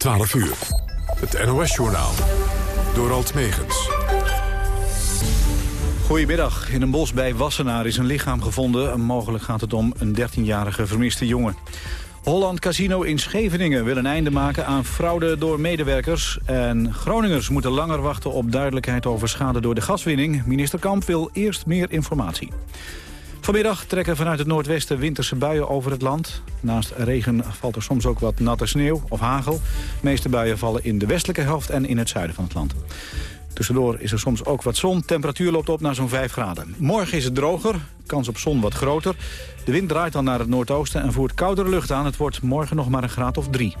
12 uur. Het NOS-journaal. Door Alt Megens. Goedemiddag. In een bos bij Wassenaar is een lichaam gevonden. Mogelijk gaat het om een 13-jarige vermiste jongen. Holland Casino in Scheveningen wil een einde maken aan fraude door medewerkers. En Groningers moeten langer wachten op duidelijkheid over schade door de gaswinning. Minister Kamp wil eerst meer informatie. Vanmiddag trekken vanuit het noordwesten winterse buien over het land. Naast regen valt er soms ook wat natte sneeuw of hagel. De meeste buien vallen in de westelijke helft en in het zuiden van het land. Tussendoor is er soms ook wat zon. Temperatuur loopt op naar zo'n 5 graden. Morgen is het droger, kans op zon wat groter. De wind draait dan naar het noordoosten en voert koudere lucht aan. Het wordt morgen nog maar een graad of 3.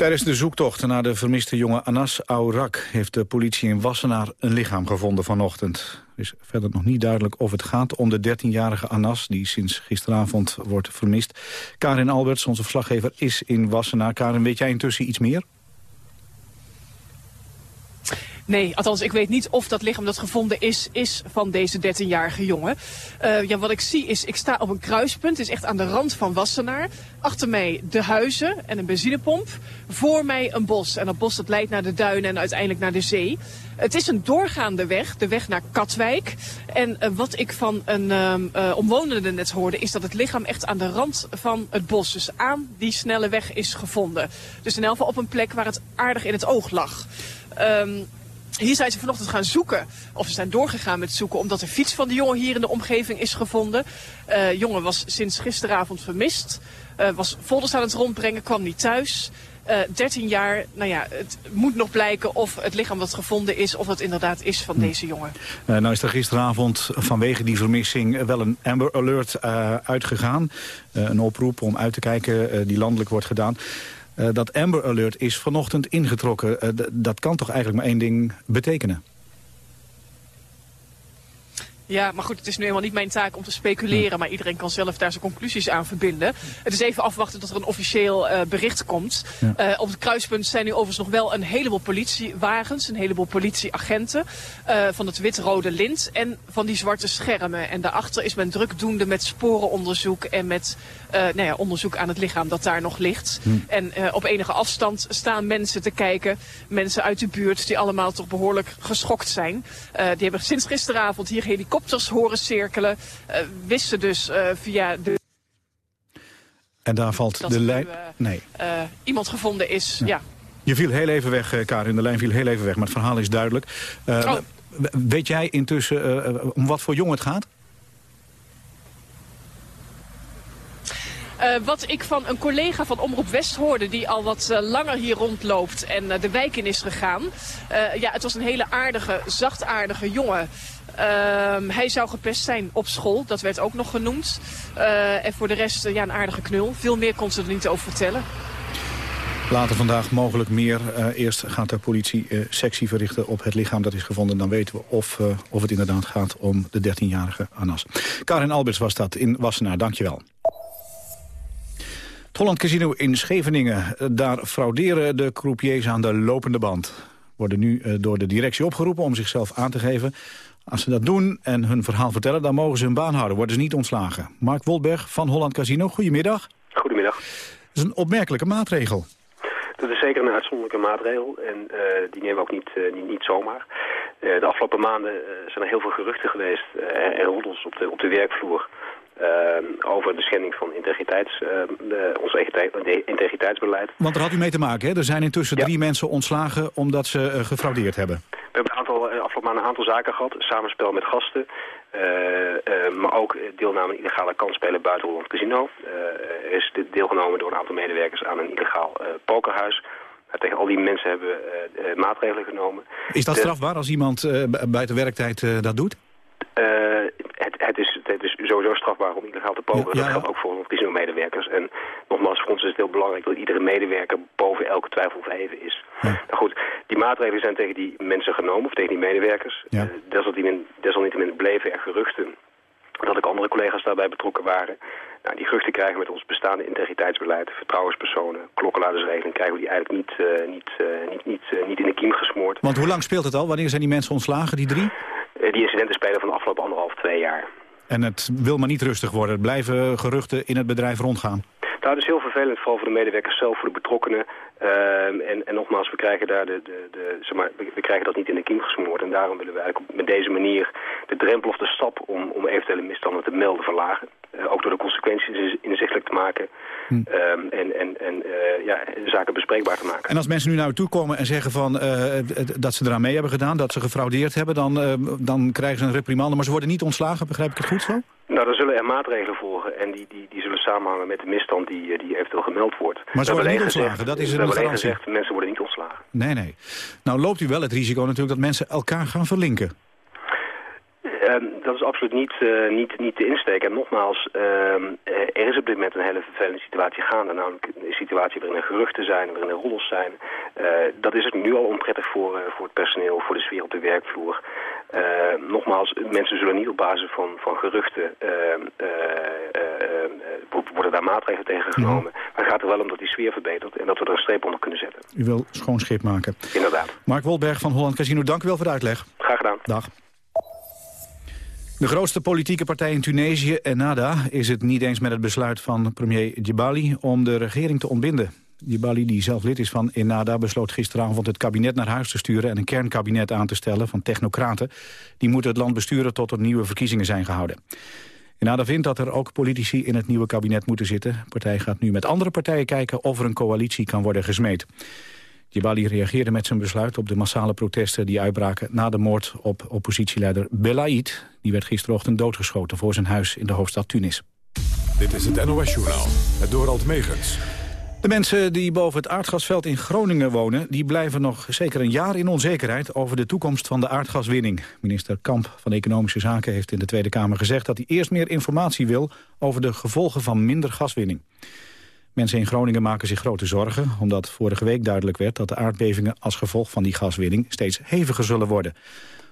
Tijdens de zoektocht naar de vermiste jongen Anas Aurak... heeft de politie in Wassenaar een lichaam gevonden vanochtend. Er is verder nog niet duidelijk of het gaat om de 13-jarige Anas... die sinds gisteravond wordt vermist. Karin Alberts, onze verslaggever, is in Wassenaar. Karin, weet jij intussen iets meer? Nee, althans, ik weet niet of dat lichaam dat gevonden is, is van deze 13-jarige jongen. Uh, ja, wat ik zie is, ik sta op een kruispunt. Het is echt aan de rand van Wassenaar. Achter mij de huizen en een benzinepomp. Voor mij een bos. En dat bos dat leidt naar de duinen en uiteindelijk naar de zee. Het is een doorgaande weg, de weg naar Katwijk. En uh, wat ik van een uh, omwonende net hoorde... is dat het lichaam echt aan de rand van het bos... dus aan die snelle weg is gevonden. Dus in elk op een plek waar het aardig in het oog lag. Um, hier zijn ze vanochtend gaan zoeken, of ze zijn doorgegaan met zoeken... omdat de fiets van de jongen hier in de omgeving is gevonden. Uh, jongen was sinds gisteravond vermist. Uh, was folders aan het rondbrengen, kwam niet thuis. Uh, 13 jaar, nou ja, het moet nog blijken of het lichaam wat gevonden is... of het inderdaad is van hm. deze jongen. Uh, nou is er gisteravond vanwege die vermissing wel een Amber Alert uh, uitgegaan. een oproep om uit te kijken die landelijk wordt gedaan. Uh, dat Amber Alert is vanochtend ingetrokken. Uh, dat kan toch eigenlijk maar één ding betekenen? Ja, maar goed, het is nu helemaal niet mijn taak om te speculeren. Maar iedereen kan zelf daar zijn conclusies aan verbinden. Het is even afwachten tot er een officieel uh, bericht komt. Ja. Uh, op het kruispunt zijn nu overigens nog wel een heleboel politiewagens. Een heleboel politieagenten. Uh, van het wit-rode lint en van die zwarte schermen. En daarachter is men drukdoende met sporenonderzoek. En met nou ja, onderzoek aan het lichaam dat daar nog ligt. Hm. En op enige afstand staan mensen te kijken. Mensen uit de buurt die allemaal toch behoorlijk geschokt zijn. die hebben sinds gisteravond hier helikopters horen cirkelen. Wisten dus via de... En daar valt de lijn... Nee. iemand gevonden is, ja. ja. Je viel heel even weg, Karin. De lijn viel heel even weg, maar het verhaal is duidelijk. Oh. Weet jij intussen om wat voor jongen het gaat? Wat ik van een collega van Omroep West hoorde... die al wat uh, langer hier rondloopt en uh, de wijk in is gegaan. ja, het was een hele aardige, zachtaardige jongen. Uh, hij zou gepest zijn op school, dat werd ook nog genoemd. En voor de rest ja, een aardige knul. Veel meer kon ze er niet over vertellen. Later vandaag mogelijk meer. Eerst gaat de politie uh, sectie verrichten op het lichaam dat is gevonden. Dan weten we of, of het inderdaad gaat om de 13-jarige Anas. Karin Alberts was dat in Wassenaar. Dankjewel. Holland Casino in Scheveningen. Daar frauderen de croupiers aan de lopende band. Worden nu door de directie opgeroepen om zichzelf aan te geven. Als ze dat doen en hun verhaal vertellen, dan mogen ze hun baan houden. Worden ze niet ontslagen. Mark Wolberg van Holland Casino, goedemiddag. Goedemiddag. Dat is een opmerkelijke maatregel. Dat is zeker een uitzonderlijke maatregel en uh, die nemen we ook niet, uh, niet, niet zomaar. Uh, de afgelopen maanden zijn er heel veel geruchten geweest en roddels op de, op de werkvloer... over de schending van integriteits, de, ons integriteitsbeleid. Want daar had u mee te maken, hè? Er zijn intussen ja. drie mensen ontslagen omdat ze gefraudeerd hebben. We hebben een aantal, afgelopen maanden een aantal zaken gehad. Samenspel met gasten. Uh, uh, maar ook deelname aan illegale kansspelen buiten Holland Casino. Uh, er is deelgenomen door een aantal medewerkers aan een illegaal pokerhuis. tegen al die mensen hebben we maatregelen genomen. Is dat de, strafbaar als iemand buiten werktijd dat doet? Het, is, sowieso strafbaar om illegaal te pokeren. Ja, ja. Dat geldt ook voor casino-medewerkers. En nogmaals, voor ons is het heel belangrijk dat iedere medewerker boven elke twijfel verheven is. Ja. Nou goed, die maatregelen zijn tegen die mensen genomen, of tegen die medewerkers. Ja. Uh, desalniettemin, desalniettemin bleven er geruchten dat ook andere collega's daarbij betrokken waren. Nou, die geruchten krijgen met ons bestaande integriteitsbeleid, vertrouwenspersonen, klokkenluidersregeling, krijgen we die eigenlijk niet, uh, niet, uh, niet, niet, uh, niet in de kiem gesmoord. Want hoe lang speelt het al? Wanneer zijn die mensen ontslagen, die drie? die incidenten spelen van de afgelopen anderhalf, twee jaar. En het wil maar niet rustig worden. Het blijven geruchten in het bedrijf rondgaan. Nou, dat is heel vervelend, vooral voor de medewerkers zelf, voor de betrokkenen. Ehm, en, en, nogmaals, we krijgen, daar de, de, de, zeg maar, we, krijgen dat niet in de kiem gesmoord. En daarom willen we eigenlijk met deze manier de drempel of de stap om, om eventuele misstanden te melden verlagen. Uh, ook door de consequenties inzichtelijk te maken. Hm. Um, en en, en uh, ja, zaken bespreekbaar te maken. En als mensen nu naar u toe komen en zeggen van, uh, dat ze eraan mee hebben gedaan, dat ze gefraudeerd hebben, dan, dan krijgen ze een reprimande. Maar ze worden niet ontslagen, begrijp ik het goed zo? Nou, dan zullen er maatregelen volgen en die, die, die zullen samenhangen met de misstand die, die eventueel gemeld wordt. Maar ze worden niet ontslagen, dat is een garantie. gezegd, mensen worden niet ontslagen. Nee, nee. Nou loopt u wel het risico natuurlijk dat mensen elkaar gaan verlinken. Ehm, dat is absoluut niet, uh, niet, niet de insteek. En nogmaals, ehm, eh, er is op dit moment een hele vervelende situatie gaande. Namelijk een situatie waarin er geruchten zijn, waarin er roddels zijn. Uh, dat is het nu al onprettig voor, voor het personeel, voor de sfeer op de werkvloer. Ehm, nogmaals, mensen zullen niet op basis van, van geruchten... worden daar maatregelen tegen genomen. Mhm. Maar het gaat er wel om dat die sfeer verbetert... en dat we er een streep onder kunnen zetten. U wil schoon schip maken. Inderdaad. Mark Wolberg van Holland Casino, dank u wel voor de uitleg. Graag gedaan. Dag. De grootste politieke partij in Tunesië, Ennahda, is het niet eens met het besluit van premier Djibali om de regering te ontbinden. Djibali, die zelf lid is van Ennahda, besloot gisteravond het kabinet naar huis te sturen en een kernkabinet aan te stellen van technocraten. Die moeten het land besturen tot er nieuwe verkiezingen zijn gehouden. Ennahda vindt dat er ook politici in het nieuwe kabinet moeten zitten. De partij gaat nu met andere partijen kijken of er een coalitie kan worden gesmeed. Djibali reageerde met zijn besluit op de massale protesten die uitbraken na de moord op oppositieleider Belaid. Die werd gisterochtend doodgeschoten voor zijn huis in de hoofdstad Tunis. Dit is het NOS-journaal, het Dorald Megens. De mensen die boven het aardgasveld in Groningen wonen... die blijven nog zeker een jaar in onzekerheid over de toekomst van de aardgaswinning. Minister Kamp van Economische Zaken heeft in de Tweede Kamer gezegd... dat hij eerst meer informatie wil over de gevolgen van minder gaswinning. Mensen in Groningen maken zich grote zorgen... omdat vorige week duidelijk werd dat de aardbevingen als gevolg van die gaswinning steeds heviger zullen worden.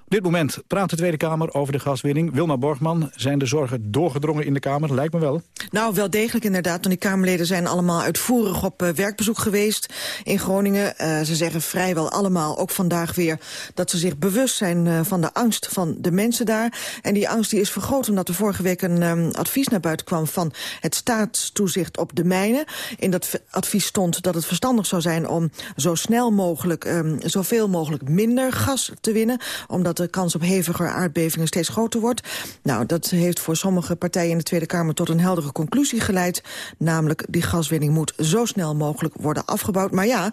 Dit moment praat de Tweede Kamer over de gaswinning. Wilma Borgman, zijn de zorgen doorgedrongen in de Kamer? Lijkt me wel. Nou, wel degelijk inderdaad. Want die Kamerleden zijn allemaal uitvoerig op uh, werkbezoek geweest in Groningen. Uh, ze zeggen vrijwel allemaal, ook vandaag weer... dat ze zich bewust zijn uh, van de angst van de mensen daar. En die angst die is vergroot omdat er vorige week een um, advies naar buiten kwam... van het staatstoezicht op de mijnen. In dat advies stond dat het verstandig zou zijn om zo snel mogelijk... Um, zoveel mogelijk minder gas te winnen. Omdat de kans op heviger aardbevingen steeds groter wordt. Nou, dat heeft voor sommige partijen in de Tweede Kamer tot een heldere conclusie geleid. Namelijk, die gaswinning moet zo snel mogelijk worden afgebouwd. Maar ja,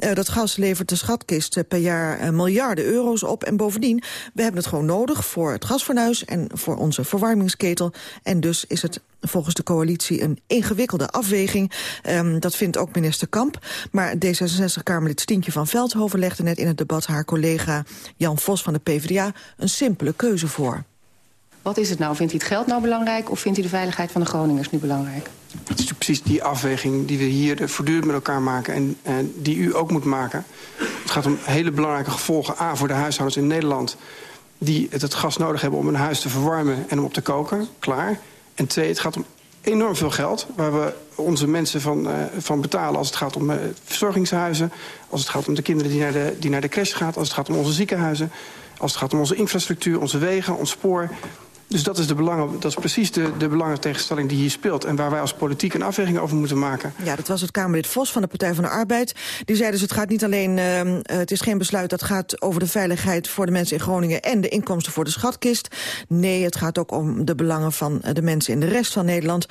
uh, dat gas levert de schatkist uh, per jaar uh, miljarden euro's op. En bovendien, we hebben het gewoon nodig voor het gasfornuis... en voor onze verwarmingsketel. En dus is het volgens de coalitie een ingewikkelde afweging. Um, dat vindt ook minister Kamp. Maar D66-Kamerlid Stientje van Veldhoven legde net in het debat... haar collega Jan Vos van de PvdA een simpele keuze voor. Wat is het nou? Vindt hij het geld nou belangrijk... of vindt hij de veiligheid van de Groningers nu belangrijk? Het is precies die afweging die we hier voortdurend met elkaar maken... En, en die u ook moet maken. Het gaat om hele belangrijke gevolgen. A, voor de huishoudens in Nederland... die het, gas nodig hebben om hun huis te verwarmen en om op te koken. Klaar. En twee, het gaat om enorm veel geld... waar we onze mensen van, uh, van betalen als het gaat om verzorgingshuizen... als het gaat om de kinderen die naar de, die naar de crash gaan... als het gaat om onze ziekenhuizen... als het gaat om onze infrastructuur, onze wegen, ons spoor... Dus dat is, de belangen, dat is precies de, de belangentegenstelling die hier speelt... en waar wij als politiek een afweging over moeten maken. Ja, dat was het Kamerlid Vos van de Partij van de Arbeid. Die zei dus het gaat niet alleen, uh, het is geen besluit dat gaat over de veiligheid... voor de mensen in Groningen en de inkomsten voor de schatkist. Nee, het gaat ook om de belangen van de mensen in de rest van Nederland.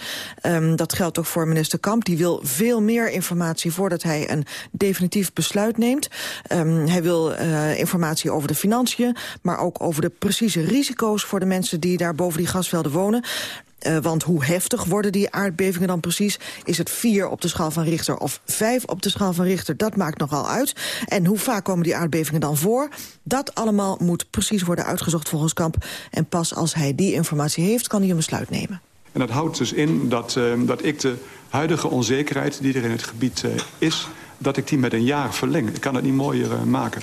Um, dat geldt ook voor minister Kamp. Die wil veel meer informatie voordat hij een definitief besluit neemt. Um, hij wil uh, informatie over de financiën, maar ook over de precieze risico's... voor de mensen die daar boven die gasvelden wonen. Uh, want hoe heftig worden die aardbevingen dan precies? Is het vier op de schaal van Richter of vijf op de schaal van Richter? Dat maakt nogal uit. En hoe vaak komen die aardbevingen dan voor? Dat allemaal moet precies worden uitgezocht volgens Kamp. En pas als hij die informatie heeft, kan hij een besluit nemen. En dat houdt dus in dat, uh, dat ik de huidige onzekerheid die er in het gebied uh, is... dat ik die met een jaar verleng. Ik kan het niet mooier maken.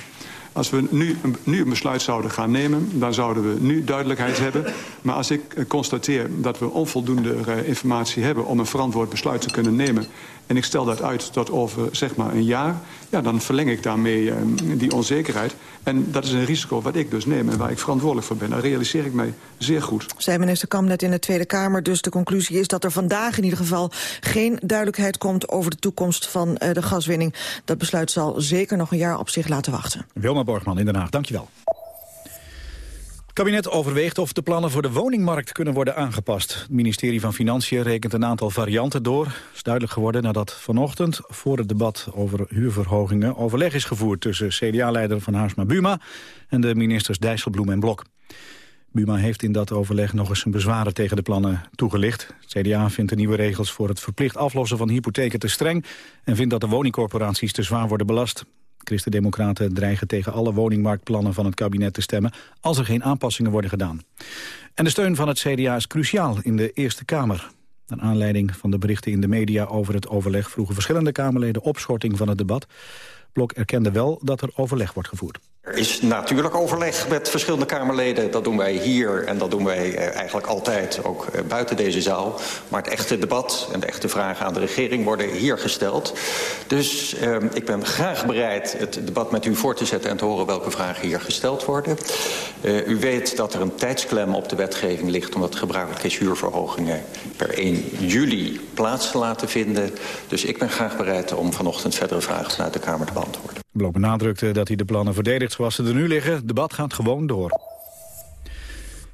Als we nu, nu een besluit zouden gaan nemen, dan zouden we nu duidelijkheid hebben. Maar als ik constateer dat we onvoldoende informatie hebben om een verantwoord besluit te kunnen nemen en ik stel dat uit tot over zeg maar een jaar... Ja, dan verleng ik daarmee uh, die onzekerheid. En dat is een risico wat ik dus neem en waar ik verantwoordelijk voor ben. Dat realiseer ik mij zeer goed. Zei minister Kam net in de Tweede Kamer. Dus de conclusie is dat er vandaag in ieder geval... geen duidelijkheid komt over de toekomst van uh, de gaswinning. Dat besluit zal zeker nog een jaar op zich laten wachten. Wilma Borgman in Den Haag, dankjewel. Kabinet overweegt of de plannen voor de woningmarkt kunnen worden aangepast. Het ministerie van Financiën rekent een aantal varianten door. Het is duidelijk geworden nadat vanochtend voor het debat over huurverhogingen overleg is gevoerd tussen CDA-leider Van Haarsma Buma en de ministers Dijsselbloem en Blok. Buma heeft in dat overleg nog eens zijn bezwaren tegen de plannen toegelicht. Het CDA vindt de nieuwe regels voor het verplicht aflossen van hypotheken te streng... en vindt dat de woningcorporaties te zwaar worden belast. Christen-Democraten dreigen tegen alle woningmarktplannen van het kabinet te stemmen... als er geen aanpassingen worden gedaan. En de steun van het CDA is cruciaal in de Eerste Kamer. Naar aanleiding van de berichten in de media over het overleg... vroegen verschillende Kamerleden opschorting van het debat. Blok erkende wel dat er overleg wordt gevoerd. Er is natuurlijk overleg met verschillende Kamerleden. Dat doen wij hier en dat doen wij eh, eigenlijk altijd, ook eh, buiten deze zaal. Maar het echte debat en de echte vragen aan de regering worden hier gesteld. Dus uh, ik ben graag bereid het debat met u voor te zetten... en te horen welke vragen hier gesteld worden. Uh, u weet dat er een tijdsklem op de wetgeving ligt... omdat gebruikelijk is huurverhogingen per 1 juli plaats te laten vinden. Dus ik ben graag bereid om vanochtend verdere vragen vanuit de Kamer te beantwoorden. Blok benadrukte dat hij de plannen verdedigt zoals ze er nu liggen. Het debat gaat gewoon door.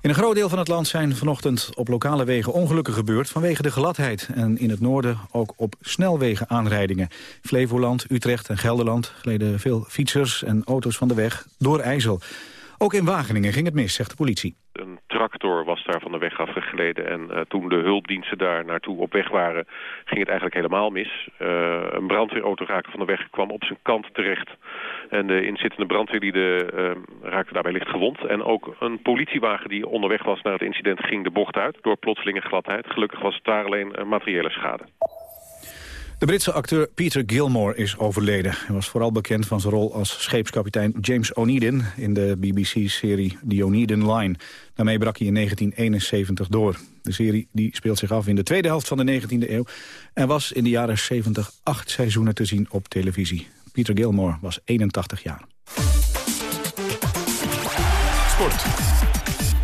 In een groot deel van het land zijn vanochtend op lokale wegen ongelukken gebeurd vanwege de gladheid. En in het noorden ook op snelwegen aanrijdingen. Flevoland, Utrecht en Gelderland gleden veel fietsers en auto's van de weg door IJssel. Ook in Wageningen ging het mis, zegt de politie. Een tractor was daar van de weg afgegleden en uh, toen de hulpdiensten daar naartoe op weg waren, ging het eigenlijk helemaal mis. Uh, een brandweerauto raakte van de weg, kwam op zijn kant terecht en de inzittende brandweerlieden uh, raakten daarbij licht gewond. En ook een politiewagen die onderweg was naar het incident ging de bocht uit door plotselinge gladheid. Gelukkig was het daar alleen materiële schade. De Britse acteur Peter Gilmore is overleden. Hij was vooral bekend van zijn rol als scheepskapitein James O'Neidin... in de BBC-serie The O'Neidin Line. Daarmee brak hij in 1971 door. De serie die speelt zich af in de tweede helft van de 19e eeuw... en was in de jaren 70 acht seizoenen te zien op televisie. Peter Gilmore was 81 jaar. Sport.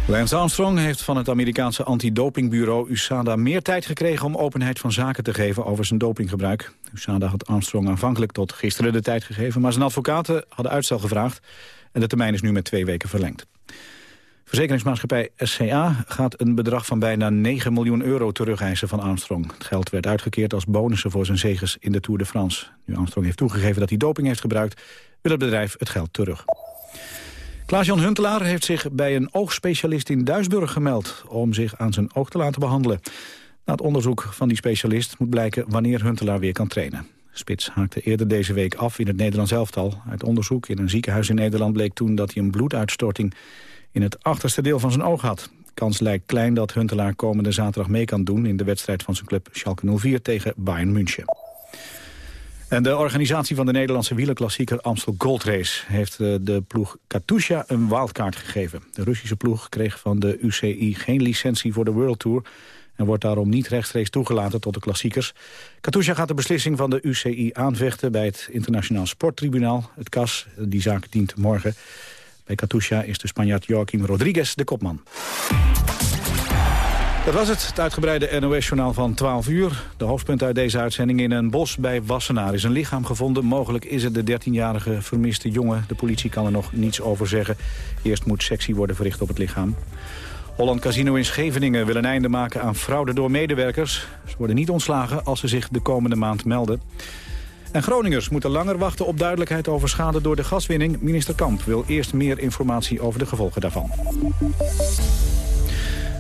Lance Armstrong heeft van het Amerikaanse antidopingbureau USADA meer tijd gekregen om openheid van zaken te geven over zijn dopinggebruik. USADA had Armstrong aanvankelijk tot gisteren de tijd gegeven, maar zijn advocaten hadden uitstel gevraagd en de termijn is nu met twee weken verlengd. Verzekeringsmaatschappij SCA gaat een bedrag van bijna 9 miljoen euro terugeisen van Armstrong. Het geld werd uitgekeerd als bonussen voor zijn zegens in de Tour de France. Nu Armstrong heeft toegegeven dat hij doping heeft gebruikt, wil het bedrijf het geld terug. Klaas-Jan Huntelaar heeft zich bij een oogspecialist in Duisburg gemeld... om zich aan zijn oog te laten behandelen. Na het onderzoek van die specialist moet blijken wanneer Huntelaar weer kan trainen. Spits haakte eerder deze week af in het Nederlands elftal. Uit onderzoek in een ziekenhuis in Nederland bleek toen dat hij een bloeduitstorting in het achterste deel van zijn oog had. Kans lijkt klein dat Huntelaar komende zaterdag mee kan doen... in de wedstrijd van zijn club Schalke 04 tegen Bayern München. En de organisatie van de Nederlandse wielerklassieker Amstel Gold Race... heeft eh, de ploeg Katusha een wildcard gegeven. De Russische ploeg kreeg van de UCI geen licentie voor de World Tour... en wordt daarom niet rechtstreeks toegelaten tot de klassiekers. Katusha gaat de beslissing van de UCI aanvechten... bij het Internationaal Sporttribunaal, het CAS. Die zaak dient morgen. Bij Katusha is de Spanjaard Joaquim Rodriguez de kopman. Dat was het, het uitgebreide NOS-journaal van 12 uur. De hoofdpunt uit deze uitzending in een bos bij Wassenaar is een lichaam gevonden. Mogelijk is het de 13-jarige vermiste jongen. De politie kan er nog niets over zeggen. Eerst moet sectie worden verricht op het lichaam. Holland Casino in Scheveningen wil een einde maken aan fraude door medewerkers. Ze worden niet ontslagen als ze zich de komende maand melden. En Groningers moeten langer wachten op duidelijkheid over schade door de gaswinning. Minister Kamp wil eerst meer informatie over de gevolgen daarvan.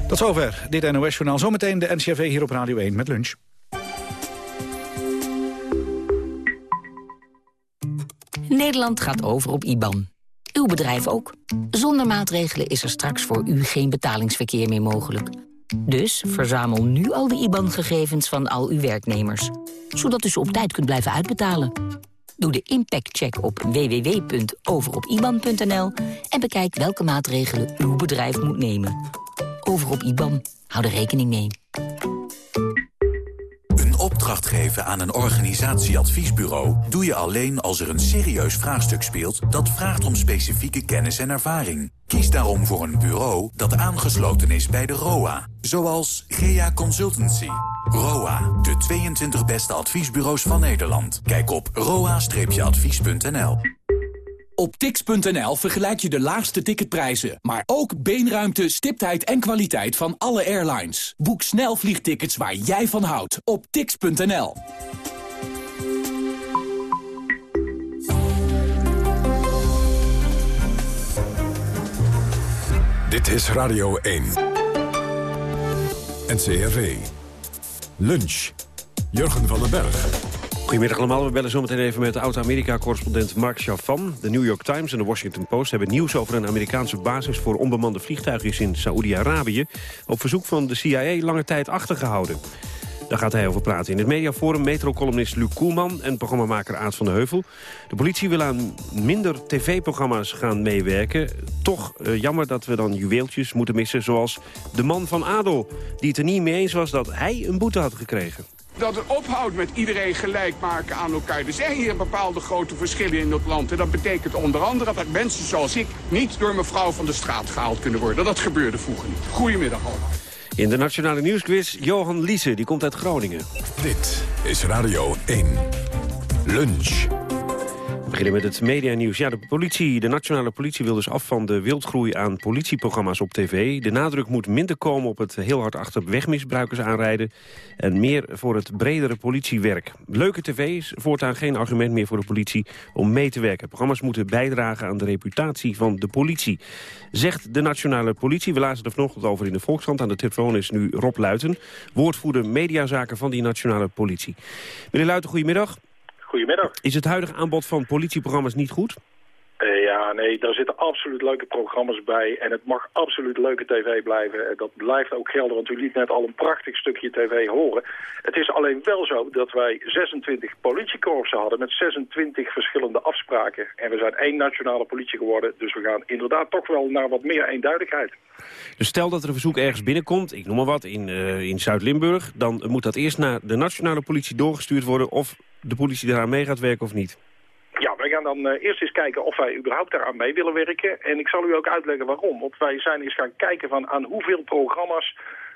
Tot zover dit NOS-journaal. Zometeen de NCRV hier op Radio 1 met lunch. Nederland gaat over op IBAN. Uw bedrijf ook. Zonder maatregelen is er straks voor u geen betalingsverkeer meer mogelijk. Dus verzamel nu al de IBAN-gegevens van al uw werknemers. Zodat u ze op tijd kunt blijven uitbetalen. Doe de impactcheck op www.overopiban.nl en bekijk welke maatregelen uw bedrijf moet nemen. Over op IBAN. Hou er rekening mee. Een opdracht geven aan een organisatieadviesbureau... doe je alleen als er een serieus vraagstuk speelt... dat vraagt om specifieke kennis en ervaring. Kies daarom voor een bureau dat aangesloten is bij de ROA. Zoals GEA Consultancy. ROA, de 22 beste adviesbureaus van Nederland. Kijk op roa-advies.nl. Op tix.nl vergelijk je de laagste ticketprijzen, maar ook beenruimte, stiptheid en kwaliteit van alle airlines. Boek snel vliegtickets waar jij van houdt op tix.nl. Dit is Radio 1. NCRV. Lunch. Jurgen van den Berg. Goedemiddag allemaal. We bellen zometeen even met de oud-Amerika-correspondent Mark Chavan. De New York Times en de Washington Post hebben nieuws over een Amerikaanse basis voor onbemande vliegtuigjes in Saoedi-Arabië. Op verzoek van de CIA lange tijd achtergehouden. Daar gaat hij over praten. In het mediaforum metro-columnist Luc Koelman en programmamaker Aad van de Heuvel. De politie wil aan minder tv-programma's gaan meewerken. Toch uh, jammer dat we dan juweeltjes moeten missen, zoals de man van Adel... die het er niet mee eens was dat hij een boete had gekregen dat het ophoudt met iedereen gelijk maken aan elkaar. Er zijn hier bepaalde grote verschillen in het land. En dat betekent onder andere dat mensen zoals ik niet door mevrouw van de straat gehaald kunnen worden. Dat gebeurde vroeger niet. Goedemiddag allemaal. In de Nationale Nieuwsquiz, Johan Liese, die komt uit Groningen. Dit is Radio 1. Lunch. We beginnen met het media-nieuws. Ja, de, politie, de nationale politie wil dus af van de wildgroei aan politieprogramma's op tv. De nadruk moet minder komen op het heel hard achter wegmisbruikers aanrijden... en meer voor het bredere politiewerk. Leuke tv is voortaan geen argument meer voor de politie om mee te werken. Programma's moeten bijdragen aan de reputatie van de politie. Zegt de nationale politie. We lazen er vanochtend over in de Volkshand. Aan de telefoon is nu Rob Luiten, woordvoerder mediazaken van die nationale politie. Meneer Luiten, goedemiddag. Goedemiddag. Is het huidige aanbod van politieprogramma's niet goed? Uh, ja, nee, daar zitten absoluut leuke programma's bij. En het mag absoluut leuke tv blijven. Dat blijft ook gelden, want u liet net al een prachtig stukje tv horen. Het is alleen wel zo dat wij 26 politiekorpsen hadden met 26 verschillende afspraken. En we zijn één nationale politie geworden, dus we gaan inderdaad toch wel naar wat meer eenduidigheid. Dus stel dat er een verzoek ergens binnenkomt, ik noem maar wat, in, uh, in Zuid-Limburg... dan moet dat eerst naar de nationale politie doorgestuurd worden... of de politie daaraan mee gaat werken of niet? Ja, wij gaan dan uh, eerst eens kijken of wij überhaupt daaraan mee willen werken. En ik zal u ook uitleggen waarom. Want wij zijn eens gaan kijken van aan hoeveel programma's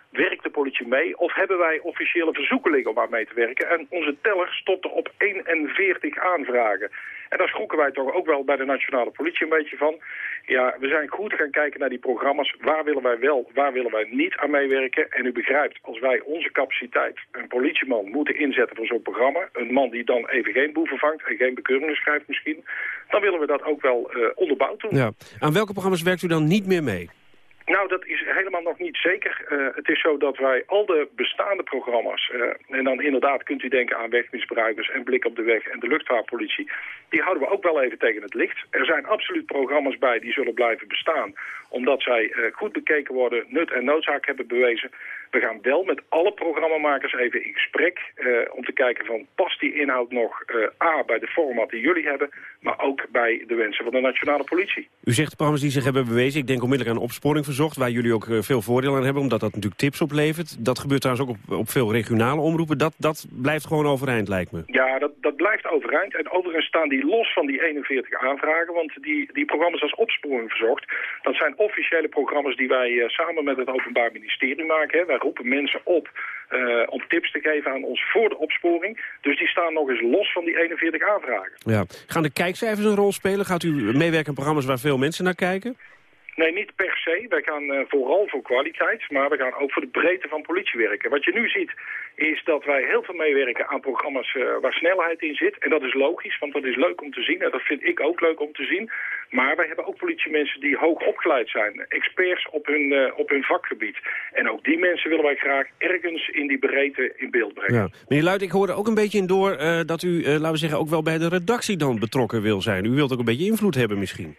werkt de politie mee of hebben wij officiële verzoeken liggen om aan mee te werken. En onze teller stond er op 41 aanvragen. En daar schrokken wij toch ook wel bij de nationale politie een beetje van. Ja, we zijn goed gaan kijken naar die programma's. Waar willen wij wel, waar willen wij niet aan meewerken? En u begrijpt, als wij onze capaciteit, een politieman, moeten inzetten voor zo'n programma... een man die dan even geen boeven vangt en geen bekeuringen schrijft misschien... dan willen we dat ook wel uh, onderbouwd doen. Ja. Aan welke programma's werkt u dan niet meer mee? Nou, dat is helemaal nog niet zeker. Uh, het is zo dat wij al de bestaande programma's... Uh, en dan inderdaad kunt u denken aan wegmisbruikers en Blik op de Weg en de luchtvaartpolitie... die houden we ook wel even tegen het licht. Er zijn absoluut programma's bij die zullen blijven bestaan... omdat zij uh, goed bekeken worden, nut en noodzaak hebben bewezen. We gaan wel met alle programmamakers even in gesprek... om te kijken van past die inhoud nog A bij de format die jullie hebben... maar ook bij de wensen van de nationale politie. U zegt de programma's die zich hebben bewezen. Ik denk onmiddellijk aan opsporing verzocht, waar jullie ook veel voordeel aan hebben, omdat dat natuurlijk tips oplevert. Dat gebeurt trouwens ook op, op veel regionale omroepen. Dat, dat blijft gewoon overeind, lijkt me. Ja, dat, dat blijft overeind. En overigens staan die los van die 41 aanvragen, want die, die programma's als opsporing verzocht, dat zijn officiële programma's die wij uh, samen met het Openbaar Ministerie maken. Hè. Wij roepen mensen op uh, om tips te geven aan ons voor de opsporing. Dus die staan nog eens los van die 41 aanvragen. Ja. Gaan de kijkcijfers een rol spelen? Gaat u meewerken aan programma's waar veel mensen naar kijken? Nee, niet per se. Wij gaan uh, vooral voor kwaliteit, maar we gaan ook voor de breedte van politie werken. Wat je nu ziet, is dat wij heel veel meewerken aan programma's uh, waar snelheid in zit. En dat is logisch, want dat is leuk om te zien. En dat vind ik ook leuk om te zien. Maar wij hebben ook politiemensen die hoog opgeleid zijn. Experts op hun, uh, op hun vakgebied. En ook die mensen willen wij graag ergens in die breedte in beeld brengen. Ja. Meneer Luit, ik hoorde ook een beetje in door dat u, laten we zeggen, ook wel bij de redactie dan betrokken wil zijn. U wilt ook een beetje invloed hebben misschien.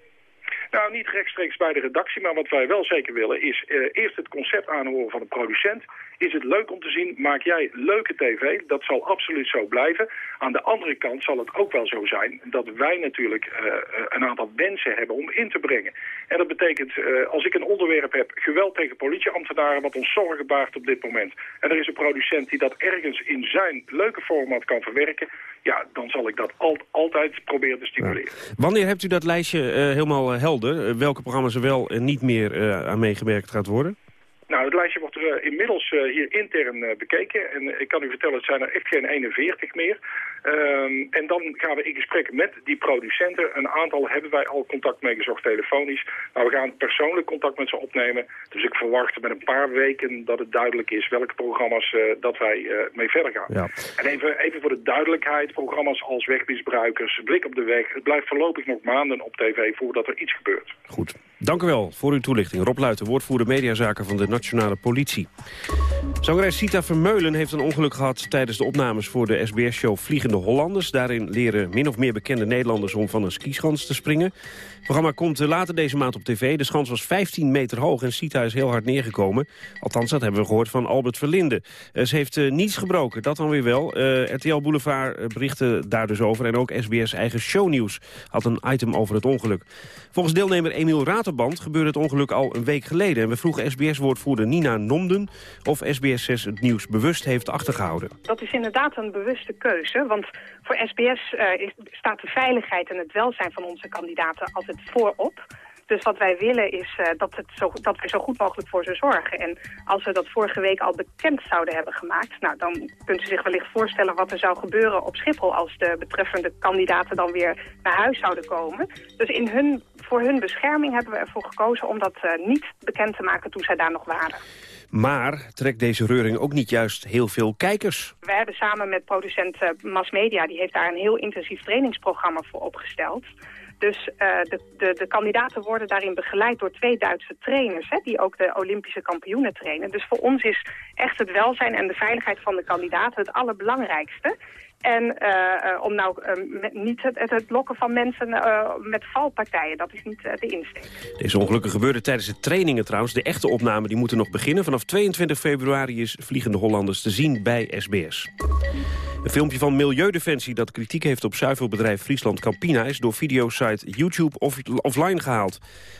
Nou, niet rechtstreeks bij de redactie, maar wat wij wel zeker willen is uh, eerst het concept aanhoren van de producent. Is het leuk om te zien, maak jij leuke tv? Dat zal absoluut zo blijven. Aan de andere kant zal het ook wel zo zijn dat wij natuurlijk uh, een aantal wensen hebben om in te brengen. En dat betekent, als ik een onderwerp heb, geweld tegen politieambtenaren, wat ons zorgen baart op dit moment. En er is een producent die dat ergens in zijn leuke format kan verwerken ja, dan zal ik dat altijd proberen te stimuleren. Wanneer hebt u dat lijstje helemaal helder? Welke programma's er wel en niet meer aan meegewerkt gaat worden? Nou, het lijstje wordt er inmiddels hier intern bekeken. En ik kan u vertellen, het zijn er echt geen 41 meer. Um, en dan gaan we in gesprek met die producenten. Een aantal hebben wij al contact mee gezocht telefonisch. Maar we gaan persoonlijk contact met ze opnemen. Dus ik verwacht met een paar weken dat het duidelijk is welke programma's uh, dat wij uh, mee verder gaan. Ja. En even, even voor de duidelijkheid, programma's als wegmisbruikers, blik op de weg. Het blijft voorlopig nog maanden op tv voordat er iets gebeurt. Goed. Dank u wel voor uw toelichting. Rob Luiten, woordvoerder mediazaken van de Nationale Politie. Zangeres Sita Vermeulen heeft een ongeluk gehad tijdens de opnames voor de SBS-show Vliegende Hollanders. Daarin leren min of meer bekende Nederlanders om van een skischans te springen. Het programma komt later deze maand op tv. De schans was 15 meter hoog en Sita is heel hard neergekomen. Althans, dat hebben we gehoord van Albert Verlinde. Uh, ze heeft uh, niets gebroken, dat dan weer wel. RTL Boulevard berichtte daar dus over. En ook SBS eigen shownieuws had een item over het ongeluk. Volgens deelnemer Emiel Raterband gebeurde het ongeluk al een week geleden. En we vroegen SBS-woordvoerder Nina Nomden of SBS6 het nieuws bewust heeft achtergehouden. Dat is inderdaad een bewuste keuze, want voor SBS uh, staat de veiligheid en het welzijn van onze kandidaten altijd voorop. Dus wat wij willen is uh, dat, het zo, dat we zo goed mogelijk voor ze zorgen. En als we dat vorige week al bekend zouden hebben gemaakt... Nou, dan kunt u zich wellicht voorstellen wat er zou gebeuren op Schiphol... als de betreffende kandidaten dan weer naar huis zouden komen. Dus in hun, voor hun bescherming hebben we ervoor gekozen om dat uh, niet bekend te maken toen zij daar nog waren. Maar trekt deze reuring ook niet juist heel veel kijkers? We hebben samen met producent Mass Media... die heeft daar een heel intensief trainingsprogramma voor opgesteld... Dus uh, de, de, de, kandidaten worden daarin begeleid door twee Duitse trainers... Hè, die ook de Olympische kampioenen trainen. Dus voor ons is echt het welzijn en de veiligheid van de kandidaten het allerbelangrijkste. En uh, om nou uh, niet het, het, lokken van mensen met valpartijen, dat is niet de insteek. Deze ongelukken gebeurden tijdens de trainingen trouwens. De echte opnamen die moeten nog beginnen. Vanaf 22 februari is Vliegende Hollanders te zien bij SBS. Een filmpje van Milieudefensie dat kritiek heeft op zuivelbedrijf Friesland Campina... is door videosite YouTube off offline gehaald.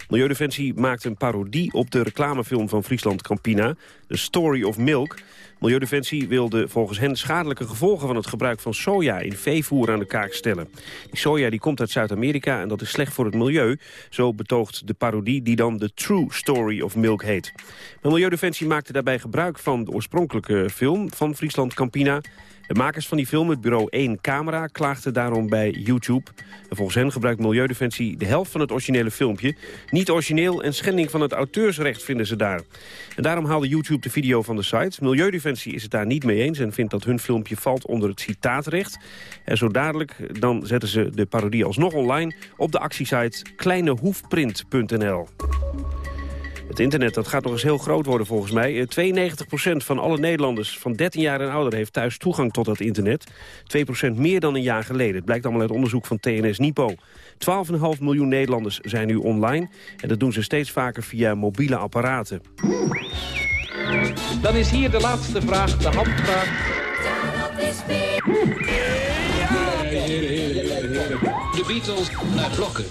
Milieudefensie maakt een parodie op de reclamefilm van Friesland Campina... The Story of Milk... Milieudefensie wilde volgens hen schadelijke gevolgen van het gebruik van soja in veevoer aan de kaak stellen. Die soja die komt uit Zuid-Amerika en dat is slecht voor het milieu. Zo betoogt de parodie die dan The True Story of Milk heet. Maar Milieudefensie maakte daarbij gebruik van de oorspronkelijke film van Friesland Campina. De makers van die film, het bureau 1 Camera, klaagden daarom bij YouTube. En volgens hen gebruikt Milieudefensie de helft van het originele filmpje. Niet origineel en schending van het auteursrecht vinden ze daar. En daarom haalde YouTube de video van de site. Milieudefensie is het daar niet mee eens en vindt dat hun filmpje valt onder het citaatrecht. En zo dadelijk dan zetten ze de parodie alsnog online op de actiesite kleinehoefprint.nl. Het internet dat gaat nog eens heel groot worden volgens mij. 92% van alle Nederlanders van 13 jaar en ouder heeft thuis toegang tot dat internet. 2% meer dan een jaar geleden. Het blijkt allemaal uit onderzoek van TNS Nipo. 12,5 miljoen Nederlanders zijn nu online. En dat doen ze steeds vaker via mobiele apparaten. Dan is hier de laatste vraag, de handvraag. De Beatles naar blokken.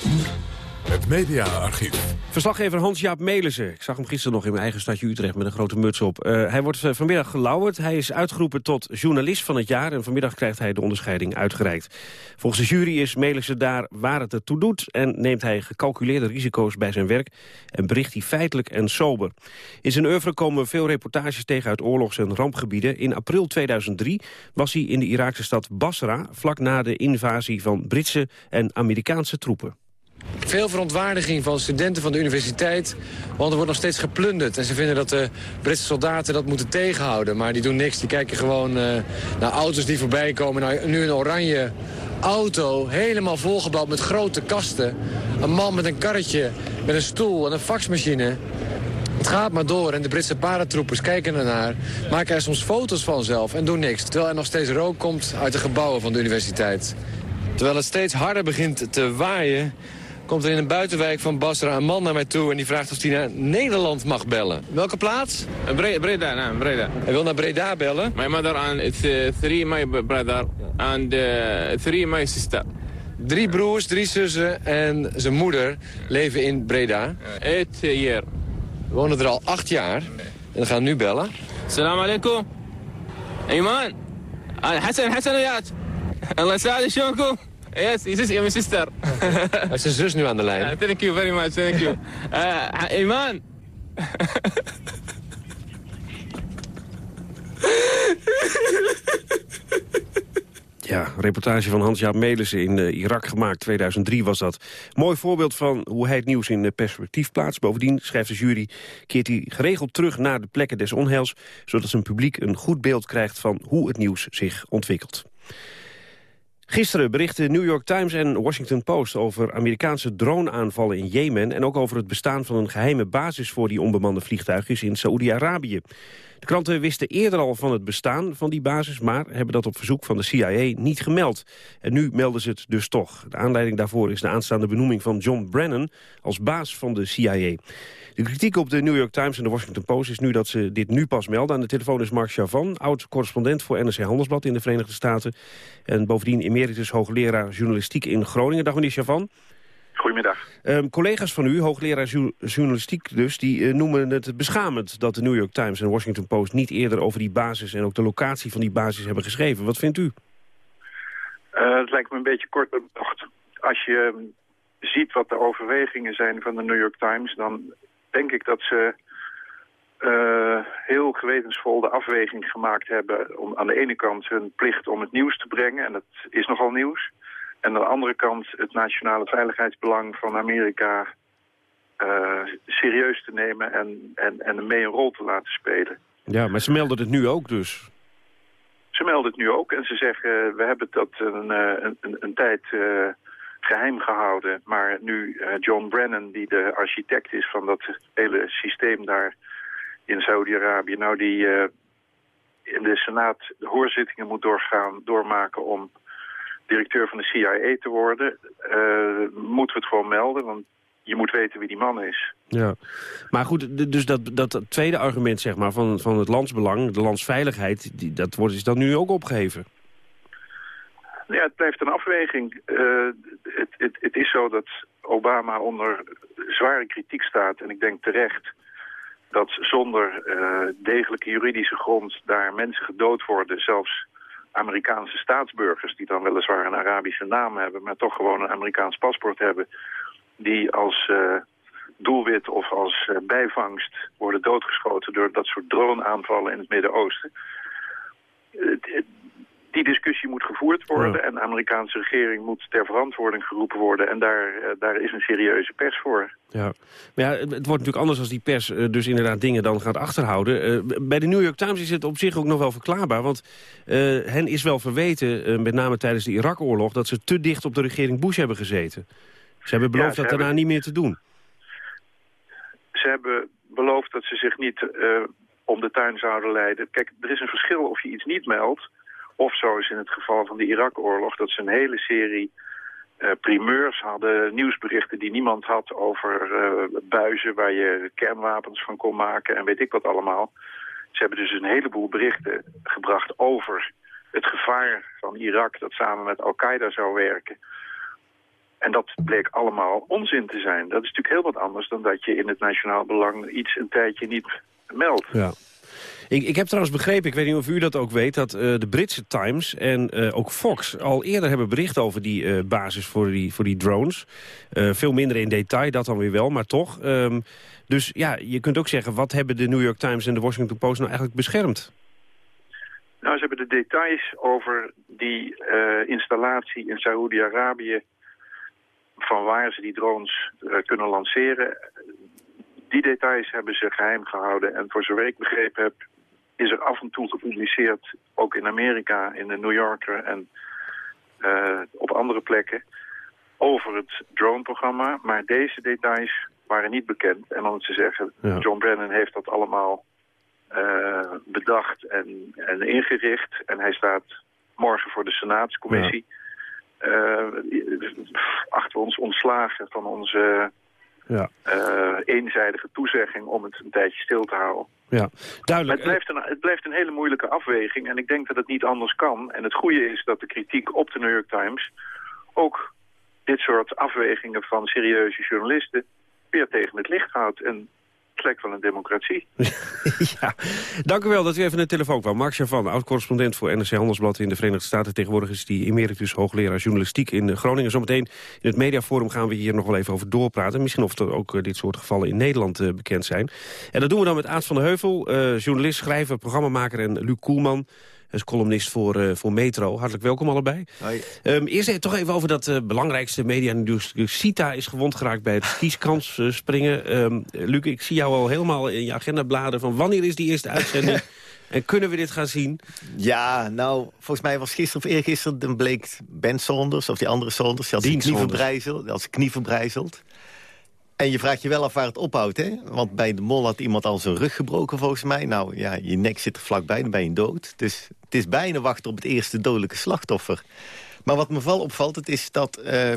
Het mediaarchief. Verslaggever Hans-Jaap Melissen. Ik zag hem gisteren nog in mijn eigen stadje Utrecht met een grote muts op. Uh, hij wordt uh, vanmiddag gelauwerd. Hij is uitgeroepen tot journalist van het jaar... en vanmiddag krijgt hij de onderscheiding uitgereikt. Volgens de jury is Melissen daar waar het ertoe doet... en neemt hij gecalculeerde risico's bij zijn werk... en bericht hij feitelijk en sober. In zijn oeuvre komen veel reportages tegen uit oorlogs- en rampgebieden. In april 2003 was hij in de Iraakse stad Basra... vlak na de invasie van Britse en Amerikaanse troepen. Veel verontwaardiging van studenten van de universiteit, want er wordt nog steeds geplunderd. En ze vinden dat de Britse soldaten dat moeten tegenhouden. Maar die doen niks, die kijken gewoon uh, naar auto's die voorbij komen. Nou, nu een oranje auto, helemaal volgebouwd met grote kasten. Een man met een karretje, met een stoel en een faxmachine. Het gaat maar door en de Britse paratroepers kijken ernaar, maken er soms foto's van zelf en doen niks. Terwijl er nog steeds rook komt uit de gebouwen van de universiteit. Terwijl het steeds harder begint te waaien, komt er in een buitenwijk van Basra een man naar mij toe... en die vraagt of hij naar Nederland mag bellen. Welke plaats? Breda, Breda, nee, Breda. Hij wil naar Breda bellen? My mother and it's uh, three my brother and uh, three my sister. Drie broers, drie zussen en zijn moeder leven in Breda. Eight year. We wonen er al acht jaar. En we gaan nu bellen. Salam alaikum. Iman. Hassan, Hassan. Allah saad shonkum. Yes, this is my sister. Hij is zijn zus nu aan de lijn. Uh, thank you very much, thank you. Uh, Iman. Ja, reportage van Hans-Jaap Melissen in uh, Irak gemaakt. 2003 was dat. Mooi voorbeeld van hoe hij het nieuws in uh, perspectief plaatst. Bovendien, schrijft de jury, keert hij geregeld terug naar de plekken des onheils... zodat zijn publiek een goed beeld krijgt van hoe het nieuws zich ontwikkelt. Gisteren berichten New York Times en Washington Post over Amerikaanse droneaanvallen in Jemen... en ook over het bestaan van een geheime basis voor die onbemande vliegtuigjes in Saoedi-Arabië. De kranten wisten eerder al van het bestaan van die basis... maar hebben dat op verzoek van de CIA niet gemeld. En nu melden ze het dus toch. De aanleiding daarvoor is de aanstaande benoeming van John Brennan... als baas van de CIA. De kritiek op de New York Times en de Washington Post is nu dat ze dit nu pas melden. Aan de telefoon is Mark Chavan, oud-correspondent voor NRC Handelsblad in de Verenigde Staten. En bovendien emeritus hoogleraar journalistiek in Groningen. Dag meneer Chavan. Goedemiddag. Um, collega's van u, hoogleraar journalistiek dus, die uh, noemen het beschamend dat de New York Times en Washington Post niet eerder over die basis en ook de locatie van die basis hebben geschreven. Wat vindt u? Uh, het lijkt me een beetje kort bedacht. Als je ziet wat de overwegingen zijn van de New York Times, dan denk ik dat ze uh, heel gewetensvol de afweging gemaakt hebben om aan de ene kant hun plicht om het nieuws te brengen, en dat is nogal nieuws. En aan de andere kant het nationale veiligheidsbelang van Amerika uh, serieus te nemen en, en, en mee een rol te laten spelen. Ja, maar ze melden het nu ook dus. Ze melden het nu ook en ze zeggen, we hebben dat een, een, een, een tijd uh, geheim gehouden. Maar nu uh, John Brennan, die de architect is van dat hele systeem daar in Saudi-Arabië... nou die in de Senaat de hoorzittingen moet doorgaan, doormaken om directeur van de CIA te worden, uh, moeten we het gewoon melden. Want je moet weten wie die man is. Ja, maar goed, dus dat, dat tweede argument zeg maar, van, van het landsbelang, de landsveiligheid, die, dat wordt, is dan nu ook opgeheven? Ja, het blijft een afweging. Uh, het, het, het is zo dat Obama onder zware kritiek staat, en ik denk terecht, dat zonder uh, degelijke juridische grond daar mensen gedood worden, zelfs Amerikaanse staatsburgers... die dan weliswaar een Arabische naam hebben... maar toch gewoon een Amerikaans paspoort hebben... die als uh, doelwit of als bijvangst worden doodgeschoten... door dat soort droneaanvallen in het Midden-Oosten. Die discussie moet gevoerd worden... Ja. en de Amerikaanse regering moet ter verantwoording geroepen worden... en daar, uh, daar is een serieuze pers voor. Ja, maar ja, het wordt natuurlijk anders als die pers uh, dus inderdaad dingen dan gaat achterhouden. Uh, bij de New York Times is het op zich ook nog wel verklaarbaar. Want uh, hen is wel verweten, met name tijdens de Irak-oorlog... dat ze te dicht op de regering Bush hebben gezeten. Ze hebben beloofd ja, dat daarna hebben... niet meer te doen. Ze hebben beloofd dat ze zich niet om de tuin zouden leiden. Kijk, er is een verschil of je iets niet meldt... of zoals in het geval van de Irak-oorlog... dat ze een hele serie uh, primeurs hadden, nieuwsberichten die niemand had over uh, buizen waar je kernwapens van kon maken en weet ik wat allemaal. Ze hebben dus een heleboel berichten gebracht over het gevaar van Irak dat samen met Al-Qaeda zou werken. En dat bleek allemaal onzin te zijn. Dat is natuurlijk heel wat anders dan dat je in het nationaal belang iets een tijdje niet meldt. Ja. Ik, ik heb trouwens begrepen, ik weet niet of u dat ook weet... dat uh, de Britse Times en uh, ook Fox al eerder hebben bericht over die uh, basis voor die, voor die drones. veel minder in detail, dat dan weer wel, maar toch. Um, dus ja, je kunt ook zeggen, wat hebben de New York Times en de Washington Post nou eigenlijk beschermd? Nou, ze hebben de details over die installatie in Saoedi-Arabië... van waar ze die drones kunnen lanceren die details hebben ze geheim gehouden. En voor zover ik begrepen heb, is er af en toe gepubliceerd, ook in Amerika, in de New Yorker en uh, op andere plekken, over het drone-programma. Maar deze details waren niet bekend. En om te zeggen, ja. John Brennan heeft dat allemaal uh, bedacht en, en ingericht. En hij staat morgen voor de Senaatscommissie. Ja. achten we ons ontslagen van onze ja. eenzijdige toezegging om het een tijdje stil te houden. Ja, duidelijk. het blijft, een, het blijft een hele moeilijke afweging en ik denk dat het niet anders kan. En het goede is dat de kritiek op de New York Times ook dit soort afwegingen van serieuze journalisten weer tegen het licht houdt. En lijkt wel een democratie. ja, dank u wel dat u even een telefoon kwam. Mark Chavan, oud-correspondent voor NRC Handelsblad in de Verenigde Staten. Tegenwoordig is die emeritus hoogleraar journalistiek in Groningen. Zometeen in het mediaforum gaan we hier nog wel even over doorpraten. Misschien of er ook eh, dit soort gevallen in Nederland uh, bekend zijn. En dat doen we dan met Aad van der Heuvel, uh, journalist, schrijver, programmamaker en Luc Koelman is columnist voor, uh, voor Metro. Hartelijk welkom allebei. Um, eerst toch even over dat uh, belangrijkste media nieuws. CITA is gewond geraakt bij het kieskans uh, springen. Um, Luc, ik zie jou al helemaal in je agendabladen van wanneer is die eerste uitzending? En kunnen we dit gaan zien? Ja, nou, volgens mij was gisteren of eergisteren... dan bleek Ben Saunders, of die andere Saunders... die had zijn knie verbrijzeld. En je vraagt je wel af waar het ophoudt, hè? Want bij de mol had iemand al zijn rug gebroken, volgens mij. Nou ja, je nek zit er vlakbij, dan ben je dood. Dus het is bijna wachten op het eerste dodelijke slachtoffer. Maar wat me vooral opvalt, het is dat... Uh,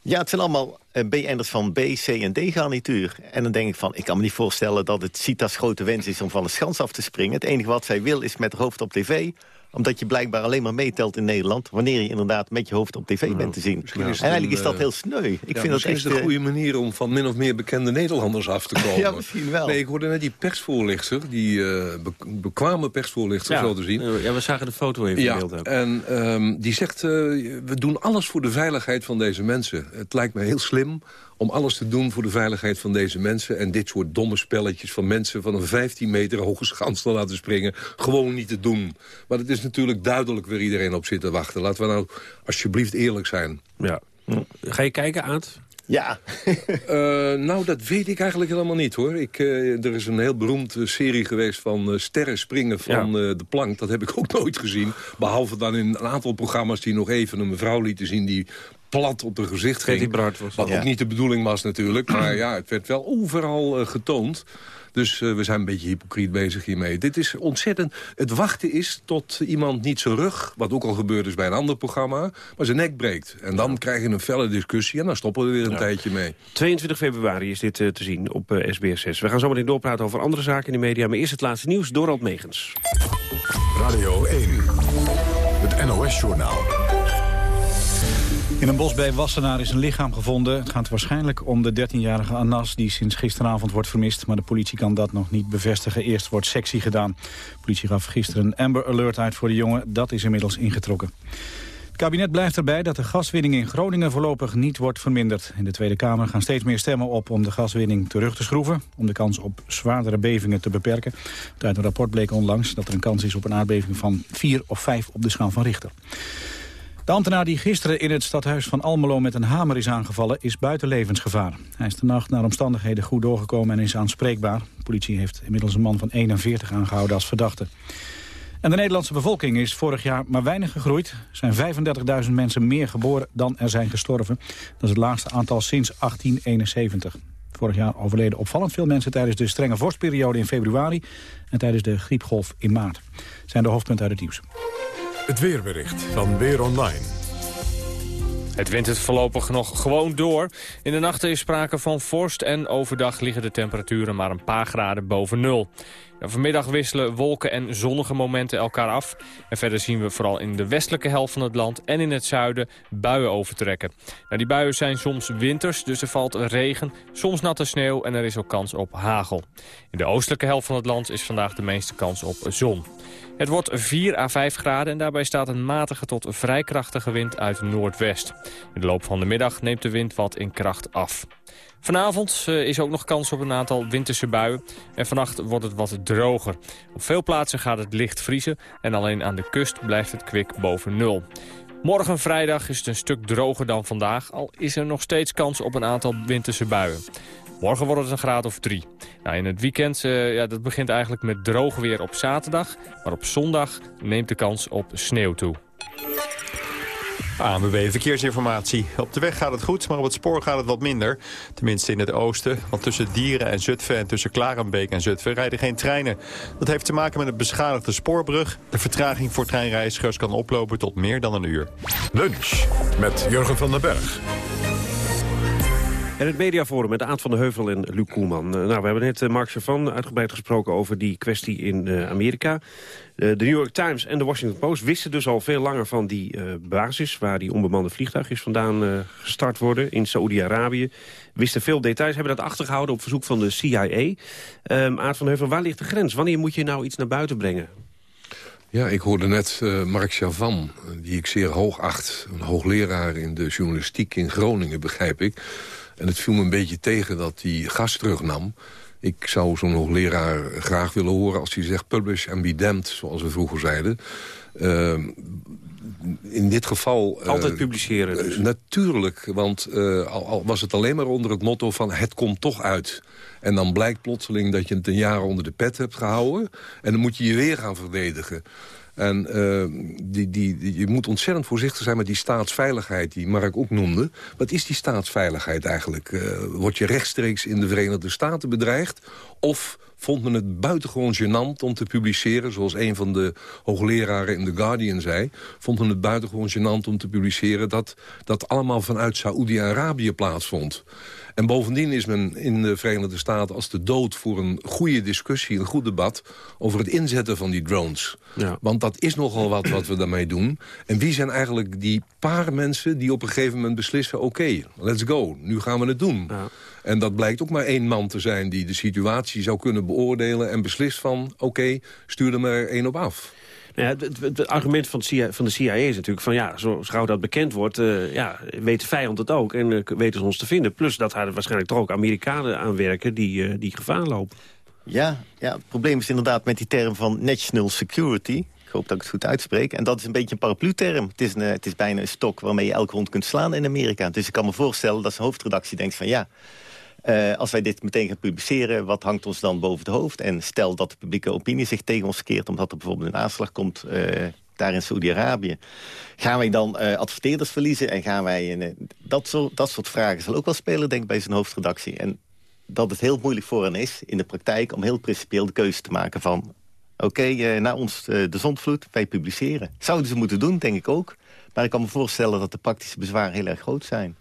ja, het zijn allemaal uh, BN'ers van B, C en D garnituur. En dan denk ik van, ik kan me niet voorstellen dat het CITA's grote wens is om van de schans af te springen. Het enige wat zij wil is met haar hoofd op tv omdat je blijkbaar alleen maar meetelt in Nederland... wanneer je inderdaad met je hoofd op tv bent te zien. en eigenlijk is dat eh, heel sneu. Ik ja, vind dat echt, is een goede manier om van min of meer bekende Nederlanders af te komen. ja, misschien wel. Nee, ik hoorde net die persvoorlichter, die uh, bekwame persvoorlichter, zo te zien. Ja, we zagen de foto even in beeld. En um, die zegt, uh, we doen alles voor de veiligheid van deze mensen. Het lijkt me heel slim om alles te doen voor de veiligheid van deze mensen... en dit soort domme spelletjes van mensen van een 15 meter hoge schans te laten springen... gewoon niet te doen. Maar het is natuurlijk duidelijk waar iedereen op zit te wachten. Laten we nou alsjeblieft eerlijk zijn. Ja. Ga je kijken, Aad? Ja. uh, nou, dat weet ik eigenlijk helemaal niet, hoor. Ik, uh, er is een heel beroemde serie geweest van uh, sterren springen van ja. de plank. Dat heb ik ook nooit gezien. Behalve dan in een aantal programma's die nog even een mevrouw lieten zien... die plat op de gezicht ging. was Wat ook niet de bedoeling was natuurlijk. Maar ja, het werd wel overal uh, getoond. Dus uh, we zijn een beetje hypocriet bezig hiermee. Dit is ontzettend... Het wachten is tot iemand niet zijn rug... wat ook al gebeurd is bij een ander programma... maar zijn nek breekt. En dan krijg je een felle discussie... en dan stoppen we weer een ja. tijdje mee. 22 februari is dit uh, te zien op uh, SBS6. We gaan zo meteen doorpraten over andere zaken in de media... maar eerst het laatste nieuws, Dorald Megens. Radio 1, het NOS-journaal. In een bos bij Wassenaar is een lichaam gevonden. Het gaat waarschijnlijk om de 13-jarige Anas die sinds gisteravond wordt vermist. Maar de politie kan dat nog niet bevestigen. Eerst wordt sectie gedaan. De politie gaf gisteren een Amber Alert uit voor de jongen. Dat is inmiddels ingetrokken. Het kabinet blijft erbij dat de gaswinning in Groningen voorlopig niet wordt verminderd. In de Tweede Kamer gaan steeds meer stemmen op om de gaswinning terug te schroeven... om de kans op zwaardere bevingen te beperken. Uit een rapport bleek onlangs dat er een kans is op een aardbeving van 4 of 5 op de schaal van Richter. De ambtenaar die gisteren in het stadhuis van Almelo met een hamer is aangevallen... is buiten levensgevaar. Hij is de nacht naar omstandigheden goed doorgekomen en is aanspreekbaar. De politie heeft inmiddels een man van 41 aangehouden als verdachte. En de Nederlandse bevolking is vorig jaar maar weinig gegroeid. Er zijn 35.000 mensen meer geboren dan er zijn gestorven. Dat is het laagste aantal sinds 1871. Vorig jaar overleden opvallend veel mensen tijdens de strenge vorstperiode in februari... en tijdens de griepgolf in maart. zijn de hoofdpunten uit het nieuws. Het weerbericht van Weer Online. Het wint het voorlopig nog gewoon door. In de nachten is sprake van vorst en overdag liggen de temperaturen maar een paar graden boven nul. Vanmiddag wisselen wolken en zonnige momenten elkaar af. En verder zien we vooral in de westelijke helft van het land en in het zuiden buien overtrekken. Nou, die buien zijn soms winters, dus er valt regen, soms natte sneeuw en er is ook kans op hagel. In de oostelijke helft van het land is vandaag de meeste kans op zon. Het wordt 4 à 5 graden en daarbij staat een matige tot vrij krachtige wind uit noordwest. In de loop van de middag neemt de wind wat in kracht af. Vanavond uh, is ook nog kans op een aantal winterse buien. En vannacht wordt het wat droger. Op veel plaatsen gaat het licht vriezen. En alleen aan de kust blijft het kwik boven nul. Morgen vrijdag is het een stuk droger dan vandaag. Al is er nog steeds kans op een aantal winterse buien. Morgen wordt het een graad of drie. Nou, in het weekend, uh, ja, dat begint eigenlijk met droog weer op zaterdag. Maar op zondag neemt de kans op sneeuw toe. ANWB Verkeersinformatie. Op de weg gaat het goed, maar op het spoor gaat het wat minder. Tenminste in het oosten, want tussen Dieren en Zutphen... en tussen Klarenbeek en Zutphen rijden geen treinen. Dat heeft te maken met een beschadigde spoorbrug. De vertraging voor treinreizigers kan oplopen tot meer dan een uur. Lunch met Jurgen van den Berg. En het mediaforum met Aad van de Heuvel en Luc Koelman. nou, we hebben net uh, Mark Chavan uitgebreid gesproken over die kwestie in uh, Amerika. de New York Times en de Washington Post wisten dus al veel langer van die basis... waar die onbemande vliegtuigjes vandaan gestart worden in Saoedi-Arabië. Wisten veel details, hebben dat achtergehouden op verzoek van de CIA. Um, Aad van Heuvel, waar ligt de grens? Wanneer moet je nou iets naar buiten brengen? Ja, ik hoorde net uh, Mark Chavan, die ik zeer hoog acht. Een hoogleraar in de journalistiek in Groningen, begrijp ik. En het viel me een beetje tegen dat hij gas terugnam. Ik zou zo'n hoogleraar graag willen horen als hij zegt... publish and be damned, zoals we vroeger zeiden. Uh, in dit geval... Altijd publiceren dus. natuurlijk, want al, al, was het alleen maar onder het motto van... het komt toch uit. En dan blijkt plotseling dat je het een jaar onder de pet hebt gehouden... en dan moet je je weer gaan verdedigen. En uh, die, die, je moet ontzettend voorzichtig zijn met die staatsveiligheid... die Mark ook noemde. Wat is die staatsveiligheid eigenlijk? Uh, word je rechtstreeks in de Verenigde Staten bedreigd? Of vond men het buitengewoon gênant om te publiceren... zoals een van de hoogleraren in The Guardian zei... vond men het buitengewoon gênant om te publiceren... dat dat allemaal vanuit Saoedi-Arabië plaatsvond. En bovendien is men in de Verenigde Staten als de dood voor een goede discussie, een goed debat over het inzetten van die drones. Ja. Want dat is nogal wat wat we daarmee doen. En wie zijn eigenlijk die paar mensen die op een gegeven moment beslissen... oké, let's go, nu gaan we het doen. Ja. En dat blijkt ook maar één man te zijn die de situatie zou kunnen beoordelen... en beslist van, oké, stuur er maar één op af. Ja, het, argument van, van de CIA is natuurlijk van ja, zo gauw dat bekend wordt, uh, ja, weet de vijand het ook en uh, weten ze ons te vinden. Plus dat er waarschijnlijk toch ook Amerikanen aan werken die, uh, die gevaar lopen. Ja, ja, het probleem is inderdaad met die term van national security. Ik hoop dat ik het goed uitspreek. En dat is een beetje een paraplu-term. Het, is een, het is bijna een stok waarmee je elke hond kunt slaan in Amerika. Dus ik kan me voorstellen dat zijn hoofdredactie denkt van ja... Uh, als wij dit meteen gaan publiceren, wat hangt ons dan boven het hoofd? En stel dat de publieke opinie zich tegen ons keert... omdat er bijvoorbeeld een aanslag komt uh, daar in Saudi-Arabië. Gaan wij dan uh, adverteerders verliezen? En gaan wij... dat, soort, dat soort vragen zal ook wel spelen, denk ik, bij zijn hoofdredactie. En dat het heel moeilijk voor hen is in de praktijk... om heel principieel de keuze te maken van... oké, okay, na ons de zondvloed, wij publiceren. Zouden ze moeten doen, denk ik ook. Maar ik kan me voorstellen dat de praktische bezwaren heel erg groot zijn.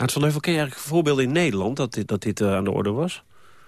Aart van Heuvel, ken je eigenlijk voorbeelden in Nederland dat dit, dat dit uh, aan de orde was?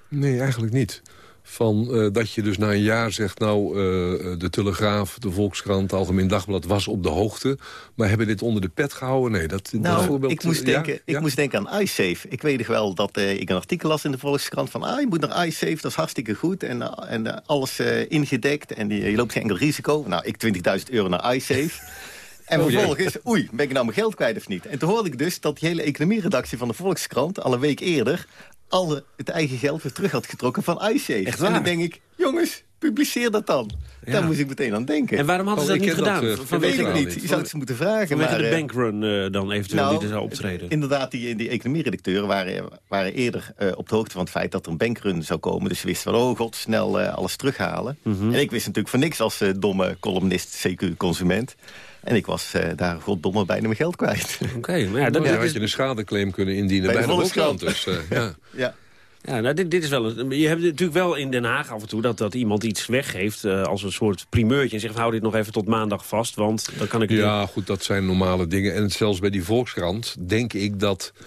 Nee, eigenlijk niet. Van, uh, dat je dus na een jaar zegt, nou, uh, de Telegraaf, de Volkskrant, het Algemeen Dagblad was op de hoogte. Maar hebben dit onder de pet gehouden? Nee, dat, nou, dat voorbeeld... Ik, moest, denken, ja? ik ja? moest denken aan iSafe. Ik weet nog wel dat ik een artikel las in de Volkskrant van... ah, je moet naar iSafe, dat is hartstikke goed. En, en alles ingedekt en die, je loopt geen enkel risico. Nou, ik 20.000 euro naar iSafe... En oh, vervolgens, oei, ben ik nou mijn geld kwijt of niet? En toen hoorde ik dus dat die hele economieredactie van de Volkskrant... al een week eerder alle het eigen geld weer terug had getrokken van waar? En dan denk ik, jongens, publiceer dat dan. Ja. Daar moest ik meteen aan denken. En waarom hadden ze oh, dat niet gedaan? Dat, uh, dat weet ik niet. Je zou het ze moeten vragen. Vanwege maar, de bankrun uh, dan eventueel nou, die er zou optreden? Inderdaad, die, die economieredacteuren waren, waren eerder uh, op de hoogte van het feit dat er een bankrun zou komen. Dus ze wisten van, oh god, snel alles terughalen. Mm -hmm. En ik wist natuurlijk van niks als domme columnist, CQ-consument. En ik was uh, daar goddomme bijna mijn geld kwijt. Oké, okay, maar ja, dan ja, had je een schadeclaim kunnen indienen bij, bij de Volkskrant. Dus, uh, ja. ja. Ja, nou, dit, dit is wel een, je hebt natuurlijk wel in Den Haag af en toe dat, dat iemand iets weggeeft uh, als een soort primeurtje. En zegt, hou dit nog even tot maandag vast, want dan kan ik Ja, doen. goed, dat zijn normale dingen. En zelfs bij die Volkskrant denk ik dat uh,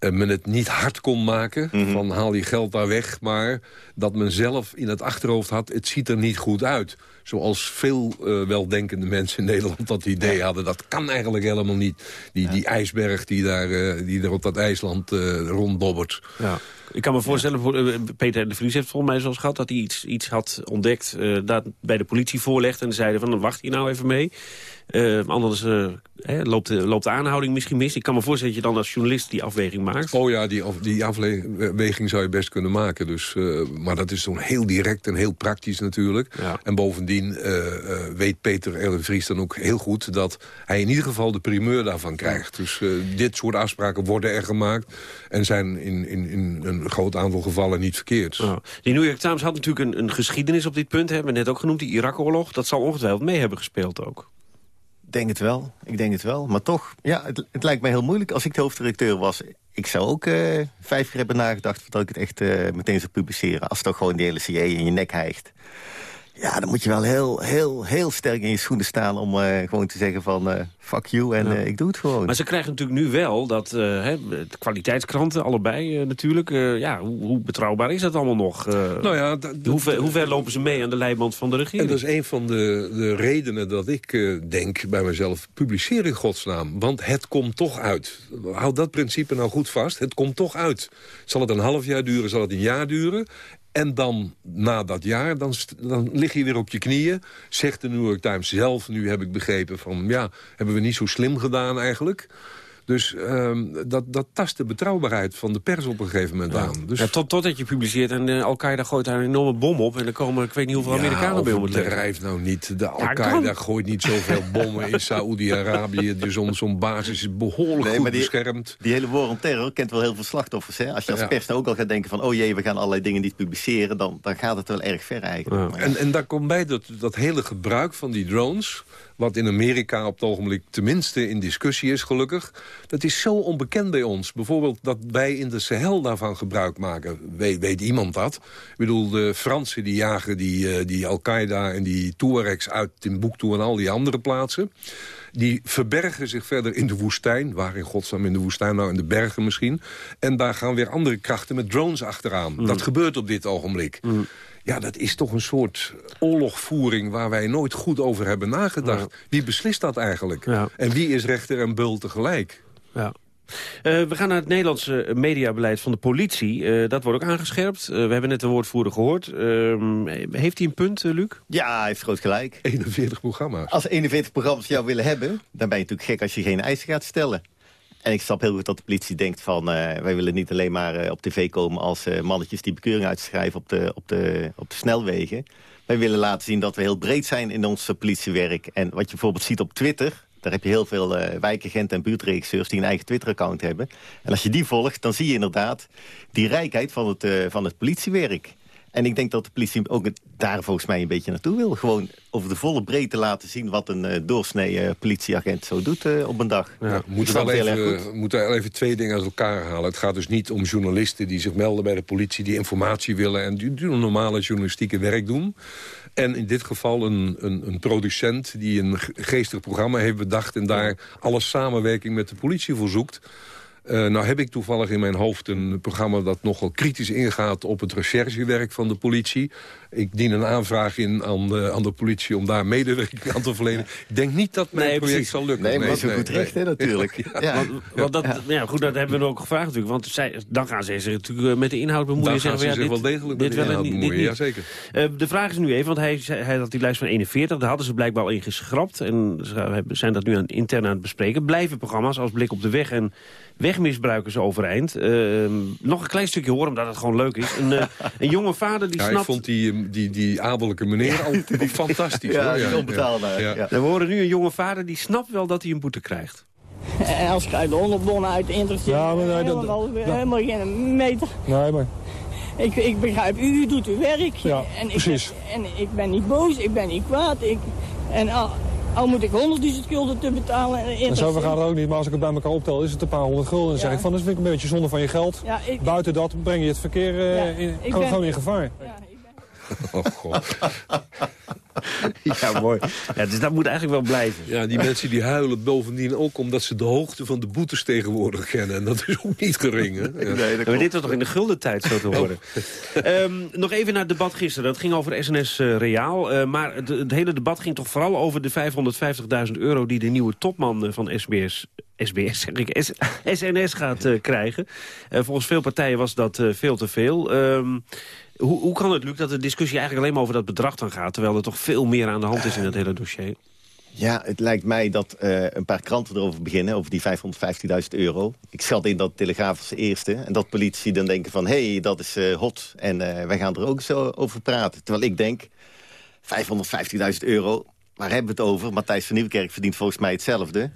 men het niet hard kon maken. Mm -hmm. Van haal je geld daar weg. Maar dat men zelf in het achterhoofd had, het ziet er niet goed uit zoals veel uh, weldenkende mensen in Nederland dat idee ja. hadden. Dat kan eigenlijk helemaal niet. Die, ja. die ijsberg die daar, uh, die daar op dat IJsland uh, ronddobbert. Ja. Ik kan me voorstellen, Peter de Vries heeft volgens mij zoals gehad... dat hij iets, iets had ontdekt, dat bij de politie voorlegde... en zeiden van, wacht hier nou even mee. Uh, anders uh, hè, loopt, de, loopt de aanhouding misschien mis. Ik kan me voorstellen dat je dan als journalist die afweging maakt. Oh ja, die, die afweging zou je best kunnen maken. Dus, uh, maar dat is zo'n heel direct en heel praktisch natuurlijk. Ja. En bovendien weet Peter R. Vries dan ook heel goed... dat hij in ieder geval de primeur daarvan krijgt. Dus dit soort afspraken worden er gemaakt... en zijn in, in, in een groot aantal gevallen niet verkeerd. Ja. Die New York Times had natuurlijk een, een geschiedenis op dit punt. Hebben we net ook genoemd, die Irak-oorlog. Dat zal ongetwijfeld mee hebben gespeeld ook. Denk het wel. Ik denk het wel. Maar toch, ja, het, het lijkt mij heel moeilijk. Als ik de hoofddirecteur was, ik zou ook uh, vijf keer hebben nagedacht... voordat ik het echt uh, meteen zou publiceren. Als toch gewoon die hele CA in je nek hijgt. Ja, dan moet je wel heel, heel, heel sterk in je schoenen staan... om uh, gewoon te zeggen van uh, fuck you en ja. uh, ik doe het gewoon. Maar ze krijgen natuurlijk nu wel dat hè, de kwaliteitskranten, allebei natuurlijk... ja, hoe, hoe, betrouwbaar is dat allemaal nog? nou ja, hoe, ver, hoe ver lopen ze mee aan de leiband van de regering? En dat is een van de, de redenen dat ik denk bij mezelf... publiceer in godsnaam, want het komt toch uit. Houd dat principe nou goed vast, het komt toch uit. Zal het een half jaar duren, zal het een jaar duren... En dan, na dat jaar, dan, dan lig je weer op je knieën. Zegt de New York Times zelf, nu heb ik begrepen van... ja, hebben we niet zo slim gedaan eigenlijk... Dus um, dat, dat tast de betrouwbaarheid van de pers op een gegeven moment ja. aan. Dus... Ja, tot, totdat je publiceert en uh, Al-Qaeda gooit daar een enorme bom op... en er komen, ik weet niet hoeveel ja, Amerikanen bij om het bedrijf nou niet. De Al-Qaeda gooit niet zoveel bommen in Saoedi-Arabië. Zo'n zo basis is behoorlijk nee, goed die, beschermd. Die hele war on terror kent wel heel veel slachtoffers. Hè? Als je als pers ook al gaat denken van... oh jee, we gaan allerlei dingen niet publiceren... dan, dan gaat het wel erg ver eigenlijk. En, en daar komt bij dat, dat hele gebruik van die drones wat in Amerika op het ogenblik tenminste in discussie is gelukkig... dat is zo onbekend bij ons. Bijvoorbeeld dat wij in de Sahel daarvan gebruik maken. Weet, weet iemand dat? Ik bedoel, de Fransen die jagen die, uh, die Al-Qaeda en die Tuaregs uit Timbuktu en al die andere plaatsen. Die verbergen zich verder in de woestijn. Waar in godsnaam in de woestijn? Nou, in de bergen misschien. En daar gaan weer andere krachten met drones achteraan. Mm. Dat gebeurt op dit ogenblik. Mm. Ja, dat is toch een soort oorlogvoering waar wij nooit goed over hebben nagedacht. Ja. Wie beslist dat eigenlijk? Ja. En wie is rechter en bul tegelijk? Ja. Uh, we gaan naar het Nederlandse mediabeleid van de politie. Uh, dat wordt ook aangescherpt. Uh, we hebben net de woordvoerder gehoord. Ehm, heeft hij een punt, Luc? Ja, hij heeft groot gelijk. 41 programma's. Als 41 programma's jou willen hebben... dan ben je natuurlijk gek als je geen eisen gaat stellen. En ik snap heel goed dat de politie denkt van... Uh, wij willen niet alleen maar uh, op tv komen als uh, mannetjes die bekeuring uitschrijven op de, op, de, op de snelwegen. Wij willen laten zien dat we heel breed zijn in ons politiewerk. En wat je bijvoorbeeld ziet op Twitter... daar heb je heel veel wijkagenten en buurtregisseurs die een eigen Twitter-account hebben. En als je die volgt, dan zie je inderdaad die rijkheid van het, van het politiewerk. En ik denk dat de politie ook daar volgens mij een beetje naartoe wil. Gewoon over de volle breedte laten zien wat een uh, doorsnee uh, politieagent zo doet uh, op een dag. Ja, we moeten wel even, moeten wel even twee dingen uit elkaar halen. Het gaat dus niet om journalisten die zich melden bij de politie... die informatie willen en die, die normale journalistieke werk doen. En in dit geval een, een, een, producent die een geestig programma heeft bedacht... en daar alle samenwerking met de politie verzoekt... Uh, nou heb ik toevallig in mijn hoofd een programma dat nogal kritisch ingaat op het recherchewerk van de politie. Ik dien een aanvraag in aan de, aan de politie om daar medewerking aan te verlenen. Ik denk niet dat mijn nee, project precies. zal lukken. Nee, maar dat is goed recht, hè, natuurlijk. Ja, ja. Want, want dat, ja. ja. goed, dat hebben we ook gevraagd natuurlijk. Want zij, dan gaan ze zich natuurlijk met de inhoud bemoeien. Dan gaan ze ja, zich dit, wel degelijk dit met de inhoud niet, bemoeien, dit jazeker. Uh, de vraag is nu even, want hij, hij had die lijst van 41. Daar hadden ze blijkbaar al in geschrapt. En ze zijn dat nu aan, intern aan het bespreken. Blijven programma's als Blik op de Weg en Wegmisbruikers overeind. Uh, nog een klein stukje horen, omdat het gewoon leuk is. Een, uh, een jonge vader die ja, snapt... ik vond die, die, die adellijke meneer ja. al fantastisch. Ja, hoor. onbetaalbaar. Ja. Ja. We horen nu een jonge vader die snapt wel dat hij een boete krijgt. En als je de hondenbonnen uit interesseert, ja, maar, nee, dat, helemaal, dat, helemaal geen meter. Nee, maar... Ik, ik begrijp, u, u doet uw werk. Ja, en precies. Ik, en ik ben niet boos, ik ben niet kwaad. Ik, en al, al moet ik honderdduizend gulden te betalen. En zo gaat het ook niet, maar als ik het bij elkaar optel is het een paar honderd gulden. Dan ja. zeg ik van, dat vind ik een beetje zonde van je geld. Ja, ik, Buiten dat breng je het verkeer uh, ja, in, gewoon, ben, gewoon in gevaar. Ja, Oh god. ja, mooi. Ja, dus dat moet eigenlijk wel blijven. Ja, die mensen die huilen bovendien ook omdat ze de hoogte van de boetes tegenwoordig kennen. En dat is ook niet gering, hè? Ja. Nee, maar dit was toch in de gulden tijd zo te horen. Oh. Um, nog even naar het debat gisteren. Dat ging over SNS uh, Reaal. Uh, maar het, het, hele debat ging toch vooral over de 550.000 euro... die de nieuwe topman uh, van SBS SBS, zeg ik, S SNS gaat uh, krijgen. Uh, volgens veel partijen was dat uh, veel te veel. Um, hoe, hoe kan het, Luc, dat de discussie eigenlijk alleen maar over dat bedrag dan gaat... terwijl er toch veel meer aan de hand is in het hele dossier? Ja, het lijkt mij dat uh, een paar kranten erover beginnen, over die 550.000 euro. Ik schat in dat Telegraaf als eerste. En dat politie dan denken van, hé, hey, dat is uh, hot. En uh, wij gaan er ook zo over praten. Terwijl ik denk, 550.000 euro, waar hebben we het over? Matthijs van Nieuwkerk verdient volgens mij hetzelfde.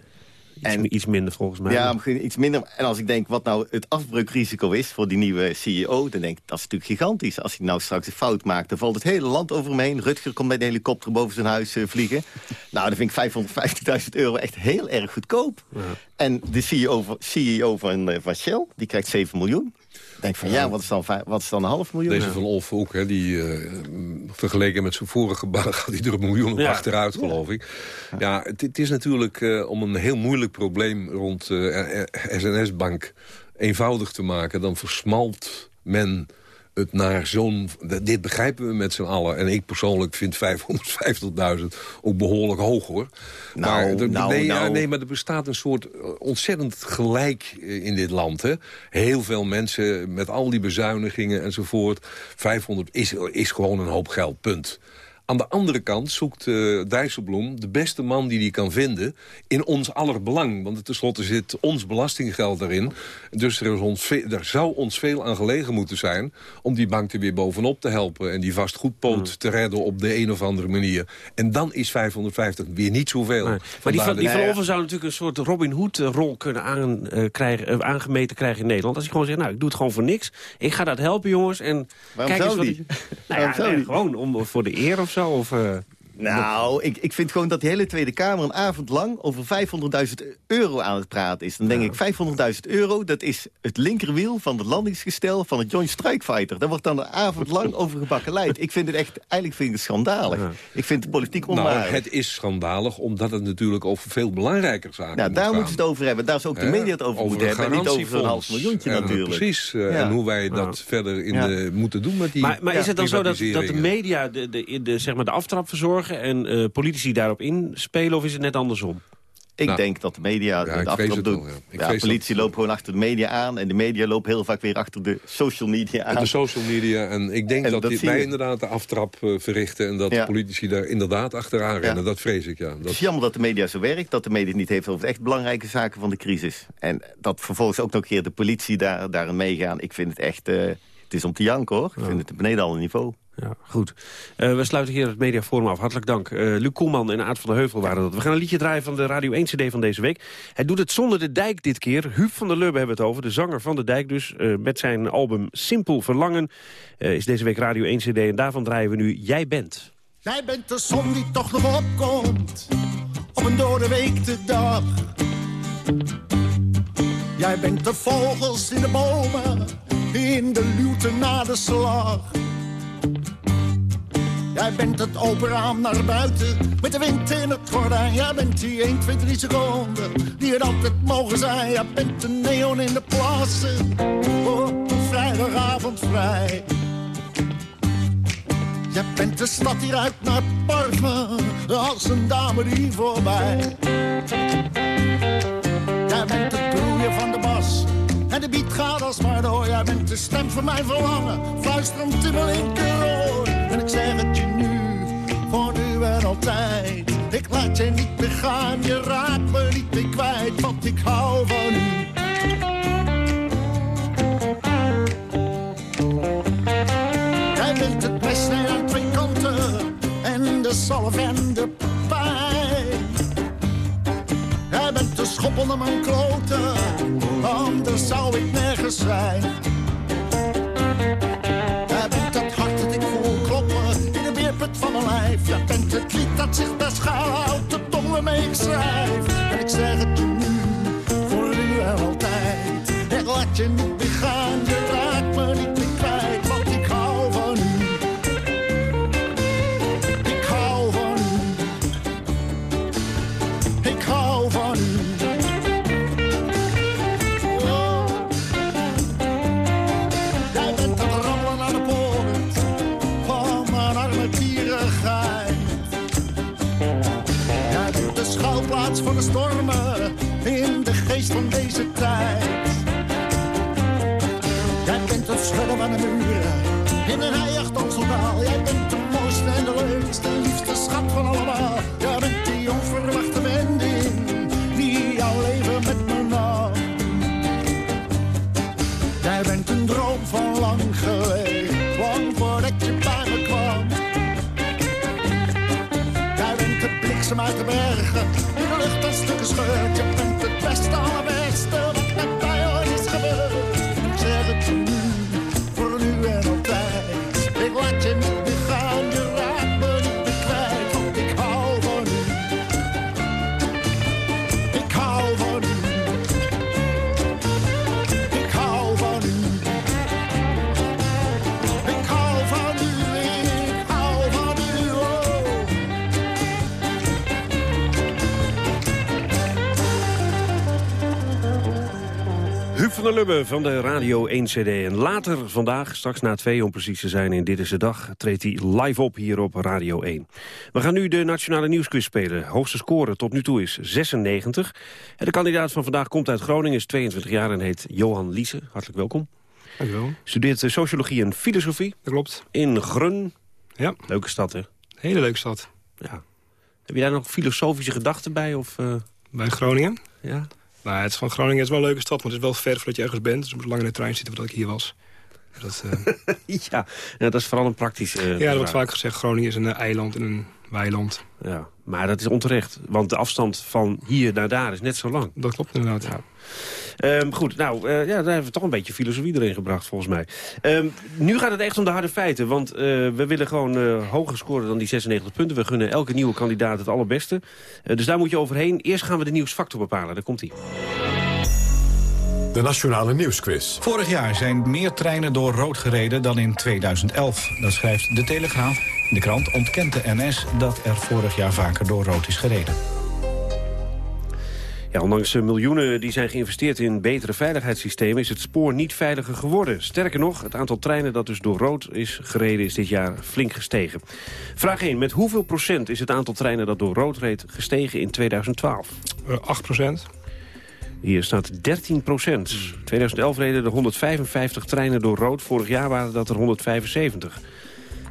En, iets minder volgens mij. Ja, iets minder. En als ik denk wat nou het afbreukrisico is voor die nieuwe CEO... dan denk ik, dat is natuurlijk gigantisch. Als hij nou straks een fout maakt, dan valt het hele land over hem heen. Rutger komt met een helikopter boven zijn huis uh, vliegen. nou, dan vind ik 550.000 euro echt heel erg goedkoop. Ja. En de CEO, CEO van, uh, van Shell, die krijgt 7 miljoen denk van ja, wat is dan, wat is dan een half miljoen? Deze van Olf ook, hè, die uh, vergeleken met zijn vorige baan gaat hij er een miljoen ja. achteruit, geloof ik. Ja, het, het is natuurlijk uh, om een heel moeilijk probleem rond uh, SNS-bank eenvoudig te maken. Dan versmalt men het naar zo'n... Dit begrijpen we met z'n allen. En ik persoonlijk vind 550.000 ook behoorlijk hoog, hoor. Nou, maar, nou, nee, nou. nee, maar er bestaat een soort eh, ontzettend gelijk eh, in dit land. Hè? Heel veel mensen met al die bezuinigingen enzovoort. 500 is, is gewoon een hoop geld, punt. Aan de andere kant zoekt uh, Dijsselbloem de beste man die hij kan vinden... in ons aller belang. Want tenslotte zit ons belastinggeld erin. Dus er, is ons er zou ons veel aan gelegen moeten zijn... om die bank er weer bovenop te helpen... en die vastgoedpoot mm. te redden op de een of andere manier. En dan is 550 weer niet zoveel. Maar die van, die van Olven zou natuurlijk een soort Robin Hood-rol kunnen aan, uh, krijgen, uh, aangemeten krijgen in Nederland. Als hij gewoon zegt, nou, ik doe het gewoon voor niks. Ik ga dat helpen, jongens. En Waarom kijk eens wat die? nou ja, gewoon om, voor de eer of zo. Of, uh, nou, ik, ik vind gewoon dat de hele Tweede Kamer een avond lang over 500.000 euro aan het praten is. Dan denk ik, 500.000 euro, dat is het linkerwiel van het landingsgestel van het Joint Strike Fighter. Daar wordt dan een avond lang over gebakkeleid. Ik vind het echt, eigenlijk vind ik het schandalig. Ik vind de politiek onwaardig. Nou, het is schandalig, omdat het natuurlijk over veel belangrijker zaken Nou, daar moeten ze het over hebben. Daar is ook de media het over, over moeten hebben. En niet over een half miljoentje natuurlijk. Precies, uh, en hoe wij dat verder in de, moeten doen met die Maar, maar is het dan zo dat, dat de media de, de, de, zeg maar de aftrap en uh, politici daarop inspelen of is het net andersom? Ik nou, denk dat de media ja, de aftrap doen. ja. ja politie loopt gewoon achter de media aan... en de media loopt heel vaak weer achter de social media aan. De social media. En ik denk dat, dat wij inderdaad de aftrap uh, verrichten... en dat de politici daar inderdaad achteraan rennen. Dat vrees ik, ja. Dat... Het is jammer dat de media zo werkt. Dat de media niet heeft over de echt belangrijke zaken van de crisis. En dat vervolgens ook nog een keer de politie daar, daarin meegaan. Ik vind het echt... Uh, het is om te janken, hoor. Ik vind het beneden al een niveau. Ja, goed. Uh, we sluiten hier het mediaforum af. Hartelijk dank. Uh, Luc Koelman en Aart van der Heuvel waren dat. We gaan een liedje draaien van de Radio 1 CD van deze week. Hij doet het zonder de dijk dit keer. Huub van der Lubbe hebben we het over. De zanger van de dijk dus. Uh, met zijn album Simpel Verlangen is deze week Radio 1 CD. En daarvan draaien we nu Jij Bent. Jij bent de zon die toch nog opkomt. Op een dode week de dag. Jij bent de vogels in de bomen. In de luwte na de slag. Jij bent het open raam naar buiten, met de wind in het gordijn. Jij bent die 1, 2, 3 seconden, die het altijd mogen zijn. Jij bent de neon in de plassen, op een vrijdagavond vrij. Jij bent de stad die ruikt naar parfum, als een dame die voorbij. Jij bent het broeien van de bas, gaat alsmaar door. Jij bent de stem van mijn verlangen, fluisterend in mijn linkeroor. En ik zeg het je nu, voor nu en altijd. Ik laat je niet begaan, je raakt me niet meer kwijt, want ik hou van u. Jij bent het beste aan twee kanten en de zalf en de pijn. Jij bent de schop onder mijn kloten, anders zou ik nergens zijn. Jij bent het lied dat zich best houdt, de tong waarmee ik. En ik zeg het je nu, voor u en altijd. En laat je niet Van de Radio 1 CD. En later vandaag, straks na twee om precies te zijn in Dit is de Dag... treedt hij live op hier op Radio 1. We gaan nu de Nationale Nieuwsquiz spelen. Hoogste score tot nu toe is 96. En de kandidaat van vandaag komt uit Groningen, is 22 jaar... en heet Johan Liese. Hartelijk welkom. Dankjewel. Studeert sociologie en filosofie. Dat klopt. In Grun. Ja. Leuke stad, hè? Hele leuke stad. Ja. Heb je daar nog filosofische gedachten bij? Of, uh... Bij Groningen? Ja. Nou, het is van Groningen het is wel een leuke stad, maar het is wel ver voordat je ergens bent. Dus je moet lang in de trein zitten voordat ik hier was. Dat, uh... ja, ja, dat is vooral een praktische... Uh, ja, er wordt vaak gezegd, Groningen is een eiland en een weiland. Ja, maar dat is onterecht. Want de afstand van hier naar daar is net zo lang. Dat klopt inderdaad, ja. Um, goed, nou, uh, ja, daar hebben we toch een beetje filosofie erin gebracht, volgens mij. Um, nu gaat het echt om de harde feiten, want uh, we willen gewoon uh, hoger scoren dan die 96 punten. We gunnen elke nieuwe kandidaat het allerbeste. dus daar moet je overheen. Eerst gaan we de nieuwsfactor bepalen, daar komt hij. De Nationale Nieuwsquiz. Vorig jaar zijn meer treinen door rood gereden dan in 2011. Dat schrijft De Telegraaf. De krant ontkent de NS dat er vorig jaar vaker door rood is gereden. Ja, ondanks miljoenen die zijn geïnvesteerd in betere veiligheidssystemen... is het spoor niet veiliger geworden. Sterker nog, het aantal treinen dat dus door rood is gereden... is dit jaar flink gestegen. Vraag 1. Met hoeveel procent is het aantal treinen dat door rood reed... gestegen in 2012? Uh, 8 procent. Hier staat 13 procent. 2011 reden er 155 treinen door rood. Vorig jaar waren dat er 175.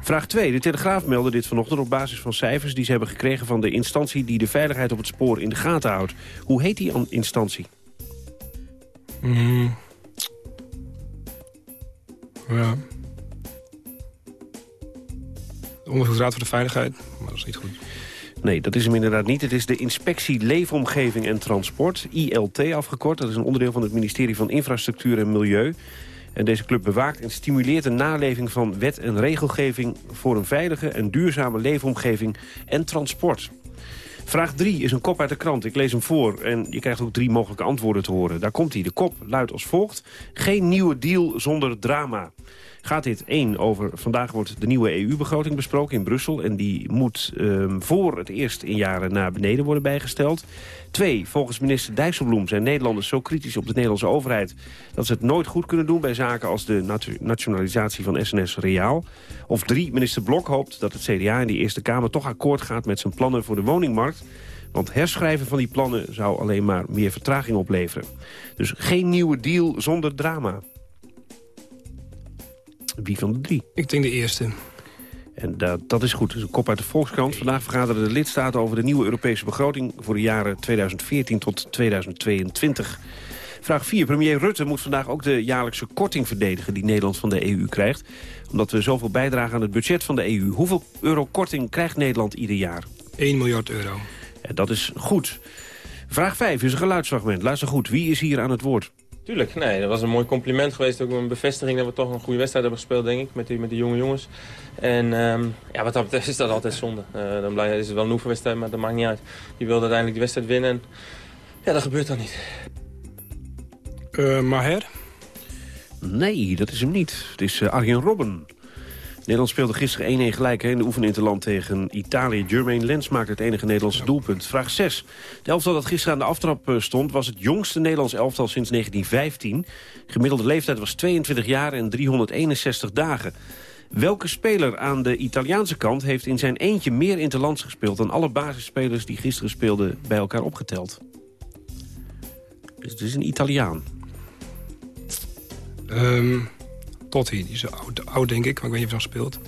Vraag 2. De Telegraaf meldde dit vanochtend op basis van cijfers... die ze hebben gekregen van de instantie die de veiligheid op het spoor in de gaten houdt. Hoe heet die instantie? Mm. Ja. De Onderzoeksraad voor de Veiligheid, maar dat is niet goed. Nee, dat is hem inderdaad niet. Het is de Inspectie Leefomgeving en Transport, ILT afgekort. Dat is een onderdeel van het ministerie van Infrastructuur en Milieu. En deze club bewaakt en stimuleert de naleving van wet en regelgeving... voor een veilige en duurzame leefomgeving en transport. Vraag 3 is een kop uit de krant. Ik lees hem voor en je krijgt ook drie mogelijke antwoorden te horen. Daar komt hij. De kop luidt als volgt. Geen nieuwe deal zonder drama gaat dit één over... vandaag wordt de nieuwe EU-begroting besproken in Brussel... en die moet um, voor het eerst in jaren naar beneden worden bijgesteld. Twee, volgens minister Dijsselbloem zijn Nederlanders zo kritisch op de Nederlandse overheid... dat ze het nooit goed kunnen doen bij zaken als de nationalisatie van SNS Reaal. Of drie, minister Blok hoopt dat het CDA in de Eerste Kamer toch akkoord gaat... met zijn plannen voor de woningmarkt... Want herschrijven van die plannen zou alleen maar meer vertraging opleveren. Dus geen nieuwe deal zonder drama. Wie van de drie? Ik denk de eerste. En dat, dat is goed. Een kop uit de Volkskrant. Vandaag vergaderen de lidstaten over de nieuwe Europese begroting... voor de jaren 2014 tot 2022. Vraag 4. Premier Rutte moet vandaag ook de jaarlijkse korting verdedigen... die Nederland van de EU krijgt. Omdat we zoveel bijdragen aan het budget van de EU. Hoeveel euro korting krijgt Nederland ieder jaar? 1 miljard euro. En dat is goed. Vraag 5 is een geluidsfragment. Luister goed. Wie is hier aan het woord? Tuurlijk, nee, dat was een mooi compliment geweest. Ook een bevestiging dat we toch een goede wedstrijd hebben gespeeld, denk ik, met die, met die jonge jongens. En um, ja, wat dat betreft is dat altijd zonde. Uh, dan blij, is het wel een oefenwedstrijd, maar dat maakt niet uit. Je wil uiteindelijk die wedstrijd winnen en ja, dat gebeurt dan niet. Uh, Maher? Nee, dat is hem niet. Het is uh, Arjen Robben. Nederland speelde gisteren 1-1 gelijk hè, in de oefeninterland tegen Italië. Jermaine Lens maakte het enige Nederlandse doelpunt. Vraag 6. De elftal dat gisteren aan de aftrap eh, stond... was het jongste Nederlands elftal sinds 1915. Gemiddelde leeftijd was 22 jaar en 361 dagen. Welke speler aan de Italiaanse kant heeft in zijn eentje meer interlands gespeeld... dan alle basisspelers die gisteren speelden bij elkaar opgeteld? Dus het is een Italiaan. Um, Totti, die is oud, oud denk ik, maar ik weet niet of hij nog speelt.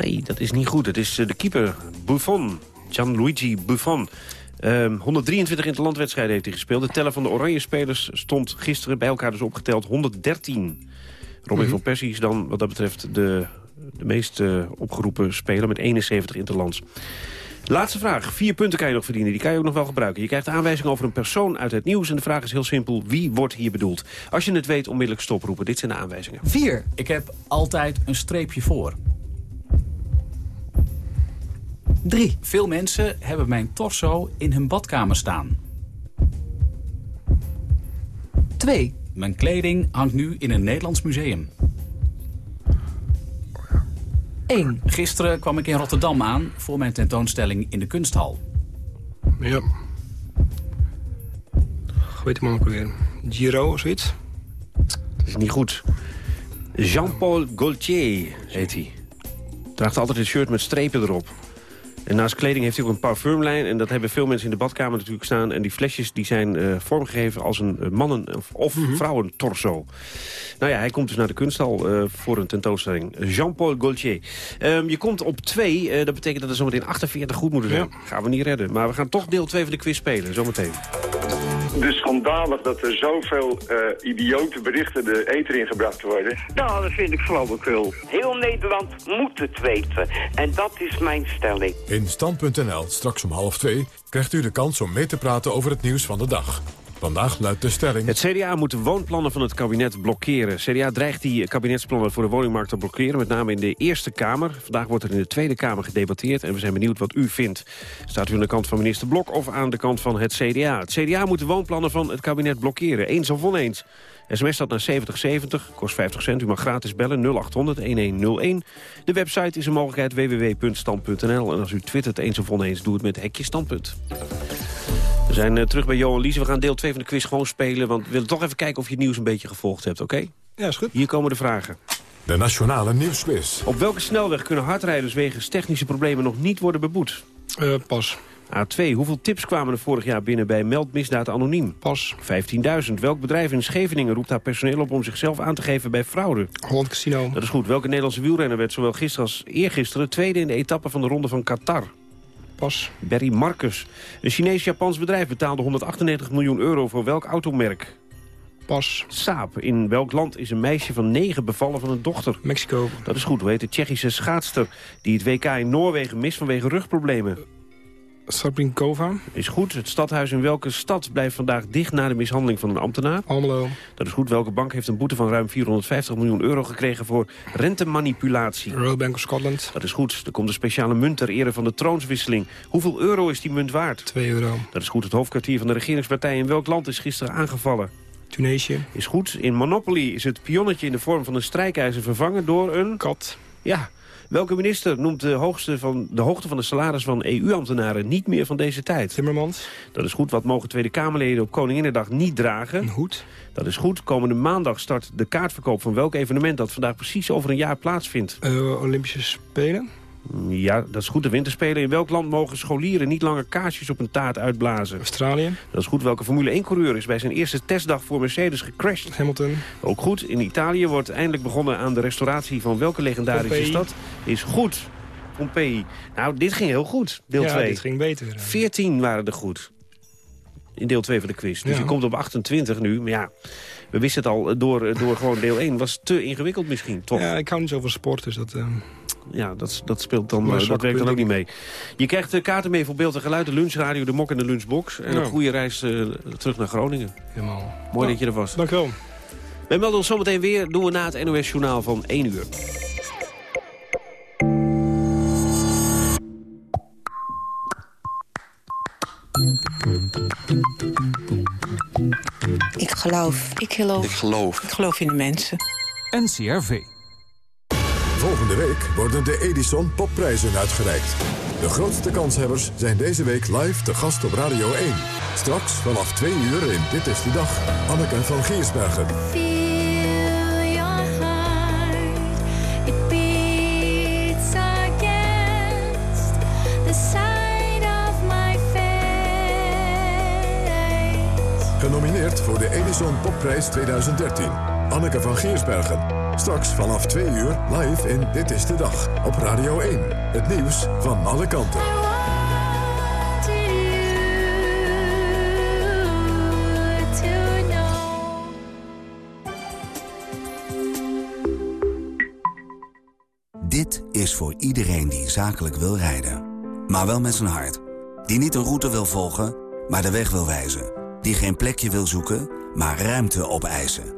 Nee, dat is niet goed. Het is de keeper, Buffon, Gianluigi Buffon. Um, 123 interlandwedstrijden heeft hij gespeeld. De teller van de oranje spelers stond gisteren bij elkaar dus opgeteld 113. Robin mm van Persie is dan wat dat betreft de, de meest uh, opgeroepen speler met 71 interlands. Laatste vraag. Vier punten kan je nog verdienen. Die kan je ook nog wel gebruiken. Je krijgt aanwijzing over een persoon uit het nieuws. En de vraag is heel simpel. Wie wordt hier bedoeld? Als je het weet, onmiddellijk stoproepen. Dit zijn de aanwijzingen. Vier. Ik heb altijd een streepje voor. Drie. Veel mensen hebben mijn torso in hun badkamer staan. Twee. Mijn kleding hangt nu in een Nederlands museum. 1. Gisteren kwam ik in Rotterdam aan voor mijn tentoonstelling in de kunsthal. Ja. Weet hem ook weer. Giro of zoiets. Dat is niet goed. Jean-Paul Gaultier heet hij. Draagt altijd een shirt met strepen erop. En naast kleding heeft hij ook een parfumlijn. En dat hebben veel mensen in de badkamer natuurlijk staan. En die flesjes die zijn uh, vormgegeven als een uh, mannen- of, of mm -hmm. vrouwentorso. Nou ja, hij komt dus naar de kunsthal uh, voor een tentoonstelling. Jean-Paul Gaultier. Um, je komt op 2. dat betekent dat er zometeen 48 goed moeten zijn. Ja. Gaan we niet redden. Maar we gaan toch deel 2 van de quiz spelen. Zometeen. Dus schandalig dat er zoveel uh, idiote berichten de eter ingebracht worden. Nou, dat vind ik flauwekul. Heel Nederland moet het weten. En dat is mijn stelling. In Stand.nl, straks om half twee, krijgt u de kans om mee te praten over het nieuws van de dag. Vandaag luidt de stelling... Het CDA moet de woonplannen van het kabinet blokkeren. CDA dreigt die kabinetsplannen voor de woningmarkt te blokkeren... met name in de Eerste Kamer. Vandaag wordt er in de Tweede Kamer gedebatteerd... en we zijn benieuwd wat u vindt. Staat u aan de kant van minister Blok of aan de kant van het CDA? Het CDA moet de woonplannen van het kabinet blokkeren. Eens of oneens. SMS staat naar 7070, kost 50 cent. U mag gratis bellen 0800-1101. De website is een mogelijkheid www.stand.nl. En als u twittert eens of oneens, doe het met hekje standpunt. We zijn uh, terug bij Johan Lies. We gaan deel 2 van de quiz gewoon spelen. Want we willen toch even kijken of je het nieuws een beetje gevolgd hebt, oké? Okay? Ja, is goed. Hier komen de vragen. De Nationale Nieuwsquiz. Op welke snelweg kunnen hardrijders wegens technische problemen nog niet worden beboet? Uh, pas. A2. Hoeveel tips kwamen er vorig jaar binnen bij Meldmisdaad Anoniem? Pas. 15.000. Welk bedrijf in Scheveningen roept haar personeel op om zichzelf aan te geven bij fraude? Holland Casino. Dat is goed. Welke Nederlandse wielrenner werd zowel gisteren als eergisteren tweede in de etappe van de Ronde van Qatar? Pas. Berry Marcus. Een Chinees-Japans bedrijf betaalde 198 miljoen euro voor welk automerk? Pas. Saap. In welk land is een meisje van negen bevallen van een dochter? Mexico. Dat is goed. Hoe heet de Tsjechische schaatster die het WK in Noorwegen mist vanwege rugproblemen? Sabrinkova. Is goed. Het stadhuis in welke stad blijft vandaag dicht na de mishandeling van een ambtenaar? Almelo. Dat is goed. Welke bank heeft een boete van ruim 450 miljoen euro gekregen voor rentemanipulatie? Royal Bank of Scotland. Dat is goed. Er komt een speciale munt ter ere van de troonswisseling. Hoeveel euro is die munt waard? 2 euro. Dat is goed. Het hoofdkwartier van de regeringspartij in welk land is gisteren aangevallen? Tunesië. Is goed. In Monopoly is het pionnetje in de vorm van een strijkijzer vervangen door een... Kat. Ja, Welke minister noemt de, hoogste van, de hoogte van de salaris van EU-ambtenaren niet meer van deze tijd? Timmermans. Dat is goed. Wat mogen Tweede Kamerleden op Koninginnedag niet dragen? Een hoed. Dat is goed. Komende maandag start de kaartverkoop van welk evenement dat vandaag precies over een jaar plaatsvindt? Uh, Olympische Spelen. Ja, dat is goed. De winterspelen. In welk land mogen scholieren niet langer kaarsjes op een taart uitblazen? Australië. Dat is goed. Welke Formule 1-coureur is bij zijn eerste testdag voor Mercedes gecrashed? Hamilton. Ook goed. In Italië wordt eindelijk begonnen aan de restauratie van welke legendarische Pompeii. stad? Is goed. Pompeii. Nou, dit ging heel goed. Deel ja, 2. dit ging beter. 14 waren er goed. In deel 2 van de quiz. Dus Ja. je komt op 28 nu. Maar ja, we wisten het al door, door gewoon deel 1. Was te ingewikkeld misschien, toch? Ja, ik hou niet zo van sport, dus dat... eh, Ja, dat, dat, speelt dan, eh, dat werkt dan ook niet mee. Je krijgt de kaarten mee voor beeld en geluid, de lunchradio, de mok en de lunchbox. En Ja. een goede reis eh, terug naar Groningen. helemaal... Mooi Ja, dat je er was. Dank u wel. Wij melden ons zometeen weer. Doen we na het NOS-journaal van 1 uur. Ik geloof. Ik geloof. Ik geloof. Ik geloof in de mensen. NCRV. Volgende week worden de Edison Popprijzen uitgereikt. De grootste kanshebbers zijn deze week live te gast op Radio 1. Straks vanaf 2 uur in Dit is de Dag. Anneke van Giersbergen. Genomineerd voor de Edison Popprijs 2013. Anneke van Giersbergen. Straks vanaf 2 uur live in Dit is de Dag. Op Radio 1. Het nieuws van alle kanten. Dit is voor iedereen die zakelijk wil rijden. Maar wel met zijn hart. Die niet een route wil volgen, maar de weg wil wijzen. Die geen plekje wil zoeken, maar ruimte opeisen.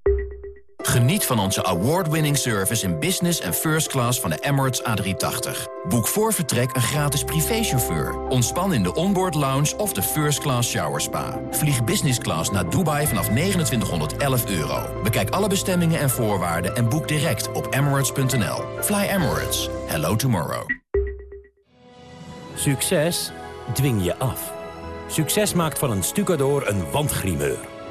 Geniet van onze award-winning service in business en first class van de Emirates A380. Boek voor vertrek een gratis privéchauffeur. Ontspan in de onboard lounge of de first class shower spa. Vlieg business class naar Dubai vanaf 2911 euro. Bekijk alle bestemmingen en voorwaarden en boek direct op emirates.nl. Fly Emirates. Hello tomorrow. Succes dwing je af. Succes maakt van een stucador een wandgrimeur.